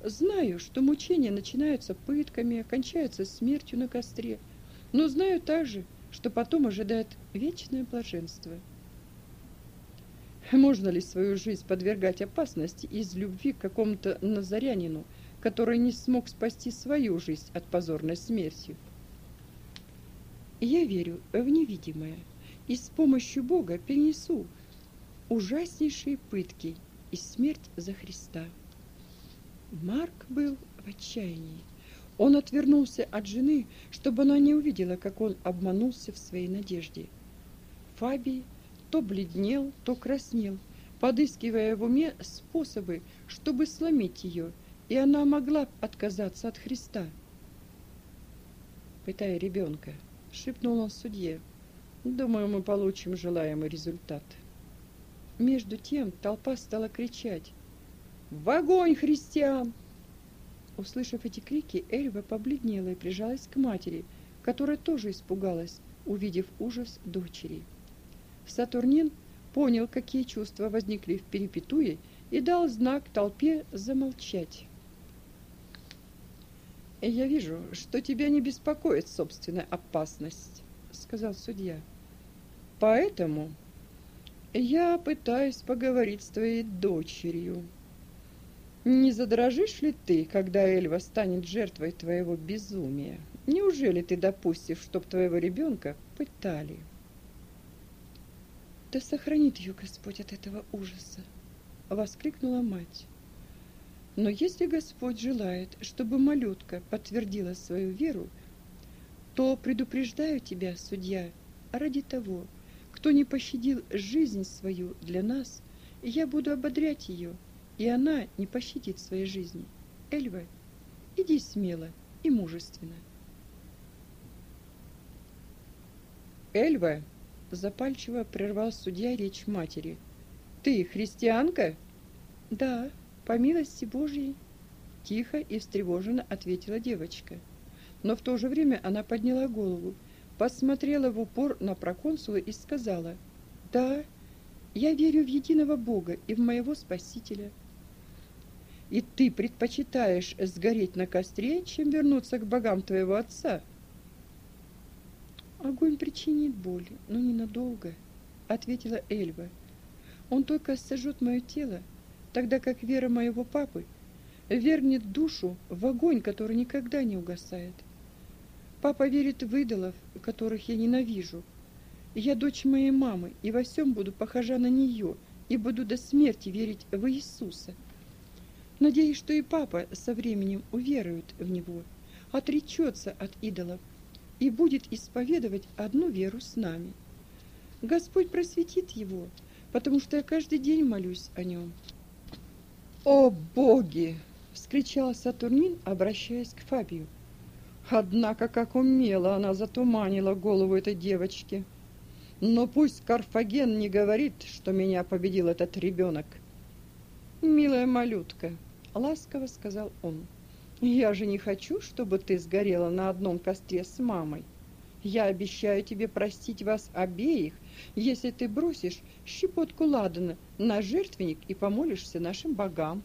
Знаю, что мучения начинаются пытками, окончаются смертью на костре, но знаю также, что потом ожидает вечное блаженство. Можно ли свою жизнь подвергать опасности из любви к какому-то назарянину, который не смог спасти свою жизнь от позорной смерти? Я верю в невидимое и с помощью Бога перенесу ужаснейшие пытки и смерть за Христа. Марк был в отчаянии. Он отвернулся от жены, чтобы она не увидела, как он обманулся в своей надежде. Фабий то бледнел, то краснел, подыскивая в уме способы, чтобы сломить ее, и она могла отказаться от Христа. Пытая ребенка, шепнул он судье, «Думаю, мы получим желаемый результат». Между тем толпа стала кричать «В огонь, христиан!». Услышав эти крики, Эльва побледнела и прижалась к матери, которая тоже испугалась, увидев ужас дочери. Сатурнин понял, какие чувства возникли в Перепетуе, и дал знак толпе замолчать. «Я вижу, что тебя не беспокоит собственная опасность», — сказал судья. «Поэтому я пытаюсь поговорить с твоей дочерью. Не задрожишь ли ты, когда Эльва станет жертвой твоего безумия? Неужели ты допустишь, чтоб твоего ребенка пытали? Да сохранит ее Господь от этого ужаса, воскликнула мать. Но если Господь желает, чтобы малютка подтвердила свою веру, то предупреждаю тебя, судья, ради того, кто не пощадил жизнь свою для нас, я буду ободрять ее, и она не пощадит своей жизни. Эльва, иди смело и мужественно. Эльва, запальчиво прервал судья речь матери. Ты христианка? Да, по милости Божьей, тихо и встревоженно ответила девочка. Но в то же время она подняла голову посмотрела в упор на проконсула и сказала, «Да, я верю в единого Бога и в моего Спасителя». «И ты предпочитаешь сгореть на костре, чем вернуться к богам твоего отца?» «Огонь причинит боль, но ненадолго», — ответила Эльва. «Он только сожжет мое тело, тогда как вера моего папы вернет душу в огонь, который никогда не угасает». Папа верит в идолов, которых я ненавижу. Я дочь моей мамы и во всем буду похожа на нее и буду до смерти верить в Иисуса. Надеюсь, что и папа со временем уверует в него, отречется от идолов и будет исповедовать одну веру с нами. Господь просветит его, потому что я каждый день молюсь о нем. «О боги!» — вскричал Сатурнин, обращаясь к Фабию. Однако, как умело она затуманила голову этой девочки. Но пусть Карфаген не говорит, что меня победил этот ребенок. «Милая малютка», — ласково сказал он, — «я же не хочу, чтобы ты сгорела на одном костре с мамой. Я обещаю тебе простить вас обеих, если ты бросишь щепотку ладана на жертвенник и помолишься нашим богам».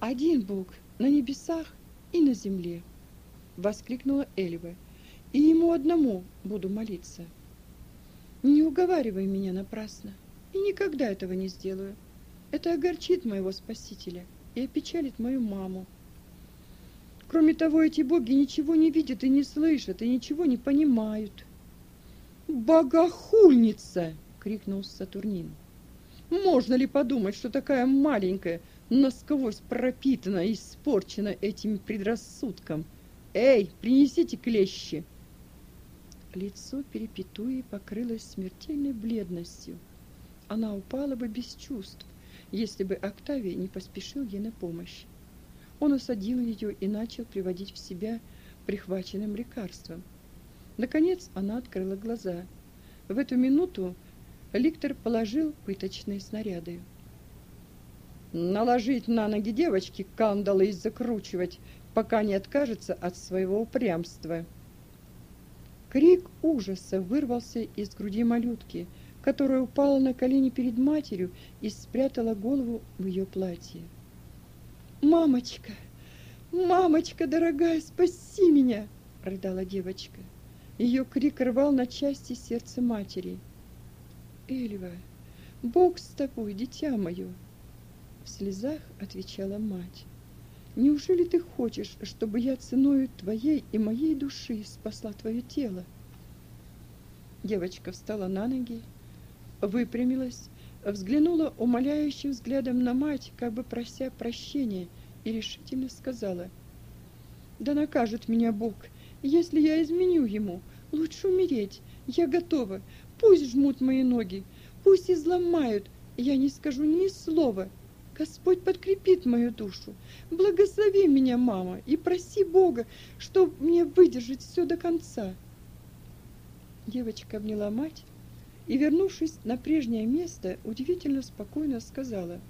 Один Бог на небесах и на земле, воскликнула Эльва. И ему одному буду молиться. Не уговаривай меня напрасно, и никогда этого не сделаю. Это огорчит моего Спасителя и опечалит мою маму. Кроме того, эти боги ничего не видят и не слышат, и ничего не понимают. «Богохульница!» — крикнул Сатурнин. «Можно ли подумать, что такая маленькая, насквозь пропитана и испорчена этим предрассудком? Эй, принесите клещи!» Лицо перепетуи покрылось смертельной бледностью. Она упала бы без чувств, если бы Октавий не поспешил ей на помощь. Он усадил ее и начал приводить в себя прихваченным лекарством. Наконец она открыла глаза. В эту минуту Ликтор положил пыточные снаряды. Наложить на ноги девочки кандалы и закручивать, пока не откажется от своего упрямства. Крик ужаса вырвался из груди малютки, которая упала на колени перед матерью и спрятала голову в ее платье. «Мамочка! Мамочка дорогая, спаси меня!» — рыдала девочка. Ее крик рвал на части сердце матери. «Эльва, Бог с тобой, дитя мое!» В слезах отвечала мать. «Неужели ты хочешь, чтобы я ценою твоей и моей души спасла твое тело?» Девочка встала на ноги, выпрямилась взглянула умоляющим взглядом на мать, как бы прося прощения, и решительно сказала: "Да накажет меня Бог, если я изменю ему. Лучше умереть. Я готова. Пусть жмут мои ноги, пусть изломают, я не скажу ни слова. Господь подкрепит мою душу. Благослови меня, мама, и проси Бога, чтоб мне выдержать все до конца". Девочка обняла мать и, вернувшись на прежнее место, удивительно спокойно сказала: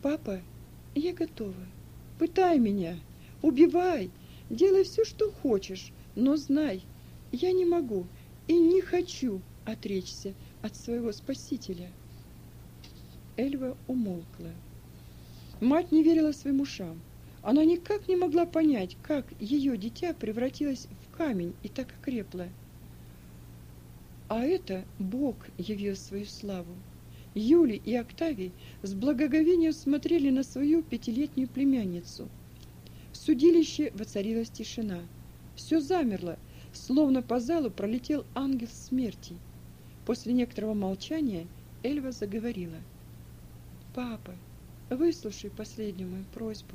"Папа, я готова. Пытай меня, убивай, делай все, что хочешь, но знай, я не могу и не хочу отречься от своего Спасителя". Эльва умолкла. Мать не верила своим ушам. Она никак не могла понять, как ее дитя превратилось в камень и так окрепло. А это Бог явил свою славу. Юли и Октавий с благоговением смотрели на свою пятилетнюю племянницу. В судилище воцарилась тишина. Все замерло, словно по залу пролетел ангел смерти. После некоторого молчания Эльва заговорила. «Папа, выслушай последнюю мою просьбу.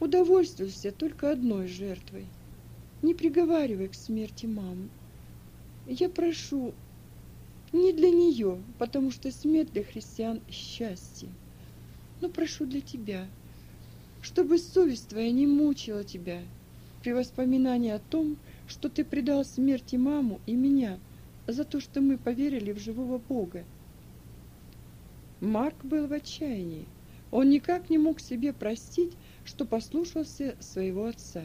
Удовольствуйся только одной жертвой. Не приговаривай к смерти маму. Я прошу не для нее, потому что смерть для христиан счастье, но прошу для тебя, чтобы совесть твоя не мучила тебя при воспоминании о том, что ты предал смерти маму и меня за то, что мы поверили в живого Бога. Марк был в отчаянии. Он никак не мог себе простить, что послушался своего отца.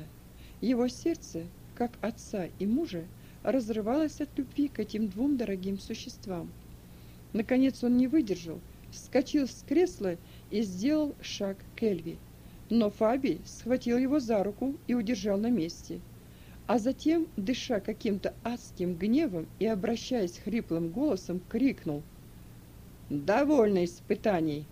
Его сердце, как отца и мужа, разрывалась от любви к этим двум дорогим существам. Наконец он не выдержал, вскочил с кресла и сделал шаг к Эльви. Но Фаби схватил его за руку и удержал на месте. А затем, дыша каким-то адским гневом и обращаясь хриплым голосом, крикнул: "Довольно испытаний.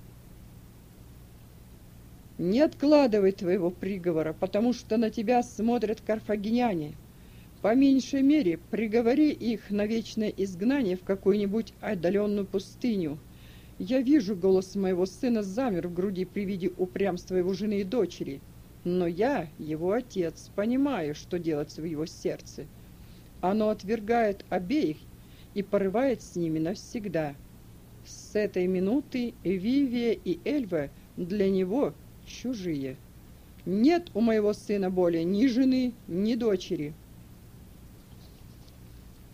Не откладывай твоего приговора, потому что на тебя смотрят карфагеняне. По меньшей мере, приговори их на вечное изгнание в какую-нибудь отдаленную пустыню. Я вижу, голос моего сына замер в груди при виде упрямства его жены и дочери. Но я, его отец, понимаю, что делать в его сердце. Оно отвергает обеих и порывает с ними навсегда. С этой минуты Вивия и Эльва для него чужие. Нет у моего сына более ни жены, ни дочери.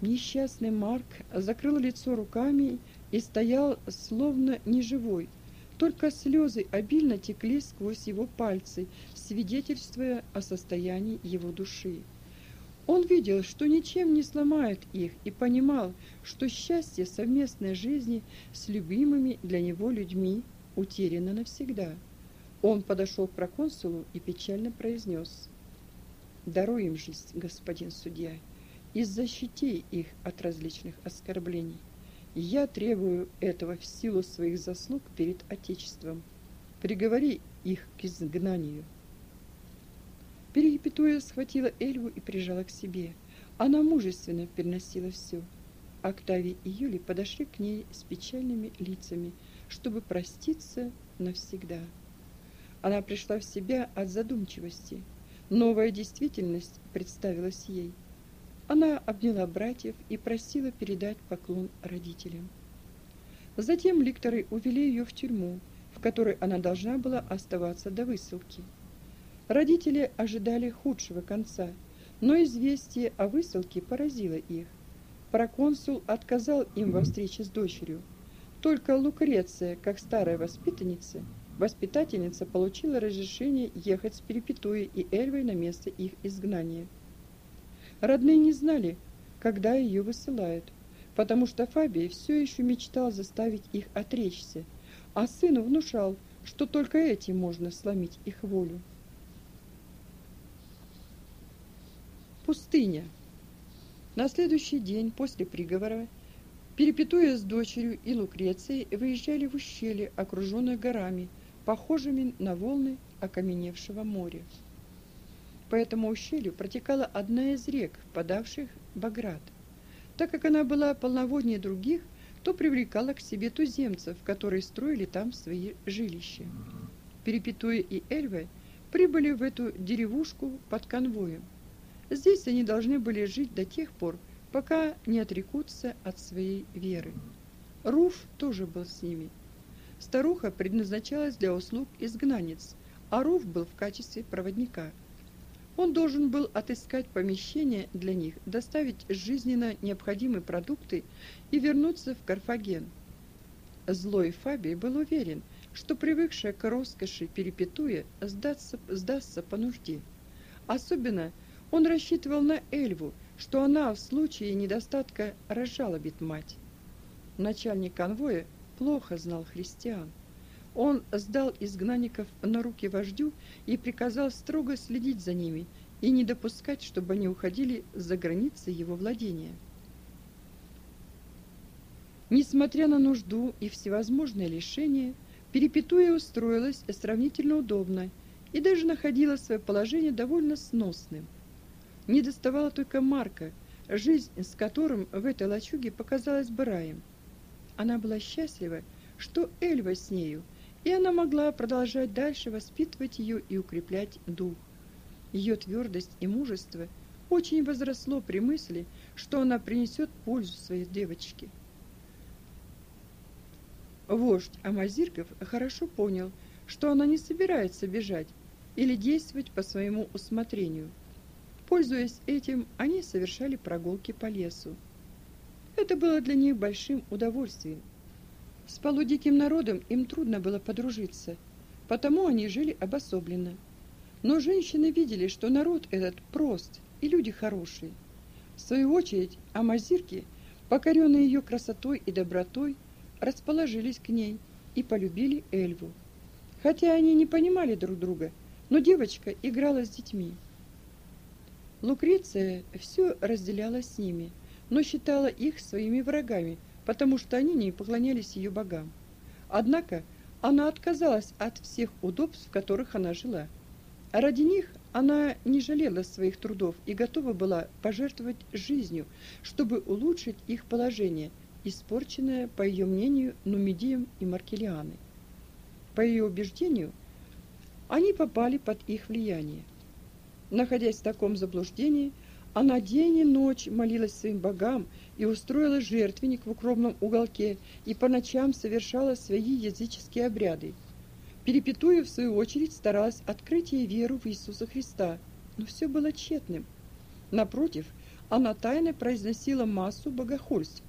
Несчастный Марк закрыл лицо руками и стоял словно неживой. Только слезы обильно текли сквозь его пальцы, свидетельствуя о состоянии его души. Он видел, что ничем не сломает их, и понимал, что счастье совместной жизни с любимыми для него людьми утеряно навсегда. Он подошел к проконсулу и печально произнес «Даруй им жизнь, господин судья» и защити их от различных оскорблений. Я требую этого в силу своих заслуг перед Отечеством. Приговори их к изгнанию. Перепетуя схватила Эльву и прижала к себе. Она мужественно переносила все. Октавий и Юли подошли к ней с печальными лицами, чтобы проститься навсегда. Она пришла в себя от задумчивости. Новая действительность представилась ей. Она обняла братьев и просила передать поклон родителям. Затем ликторы увели ее в тюрьму, в которой она должна была оставаться до высылки. Родители ожидали худшего конца, но известие о высылке поразило их. Проконсул отказал им во встрече с дочерью. Только Лукреция, как старая воспитанница, воспитательница получила разрешение ехать с Перепетуей и Эльвой на место их изгнания. Родные не знали, когда ее высылают, потому что Фабий все еще мечтал заставить их отречься, а сыну внушал, что только этим можно сломить их волю. Пустыня. На следующий день после приговора Перепетуя с дочерью и Лукрецией выезжали в ущелье, окруженное горами, похожими на волны окаменевшего моря. По этому ущелью протекала одна из рек, подавших Баграт. Так как она была полноводнее других, то привлекала к себе туземцев, которые строили там свои жилища. Перепетуя и Эльва прибыли в эту деревушку под конвоем. Здесь они должны были жить до тех пор, пока не отрекутся от своей веры. Руф тоже был с ними. Старуха предназначалась для услуг изгнанниц, а Руф был в качестве проводника. Он должен был отыскать помещение для них, доставить жизненно необходимые продукты и вернуться в Карфаген. Злой Фабий был уверен, что привыкшая к роскоши перепетуя сдастся, сдастся по нужде. Особенно он рассчитывал на Эльву, что она в случае недостатка разжалобит мать. Начальник конвоя плохо знал христиан. Он сдал изгнанников на руки вождю и приказал строго следить за ними и не допускать, чтобы они уходили за границы его владения. Несмотря на нужду и всевозможные лишения, Перепетуя устроилась сравнительно удобно и даже находила свое положение довольно сносным. Не доставала только Марка, жизнь с которым в этой лачуге показалась бы раем. Она была счастлива, что Эльва с нею, и она могла продолжать дальше воспитывать ее и укреплять дух. Ее твердость и мужество очень возросло при мысли, что она принесет пользу своей девочке. Вождь Амазирков хорошо понял, что она не собирается бежать или действовать по своему усмотрению – Пользуясь этим, они совершали прогулки по лесу. Это было для них большим удовольствием. С полудиким народом им трудно было подружиться, потому они жили обособленно. Но женщины видели, что народ этот прост и люди хорошие. В свою очередь, амазирки, покоренные ее красотой и добротой, расположились к ней и полюбили Эльву. Хотя они не понимали друг друга, но девочка играла с детьми. Лукреция все разделяла с ними, но считала их своими врагами, потому что они не поклонялись ее богам. Однако она отказалась от всех удобств, в которых она жила. Ради них она не жалела своих трудов и готова была пожертвовать жизнью, чтобы улучшить их положение, испорченное, по ее мнению, Нумидием и Маркелианой. По ее убеждению, они попали под их влияние. Находясь в таком заблуждении, она день и ночь молилась своим богам и устроила жертвенник в укромном уголке и по ночам совершала свои языческие обряды. Перепетуя, в свою очередь, старалась открыть ей веру в Иисуса Христа, но все было тщетным. Напротив, она тайно произносила массу богохульств,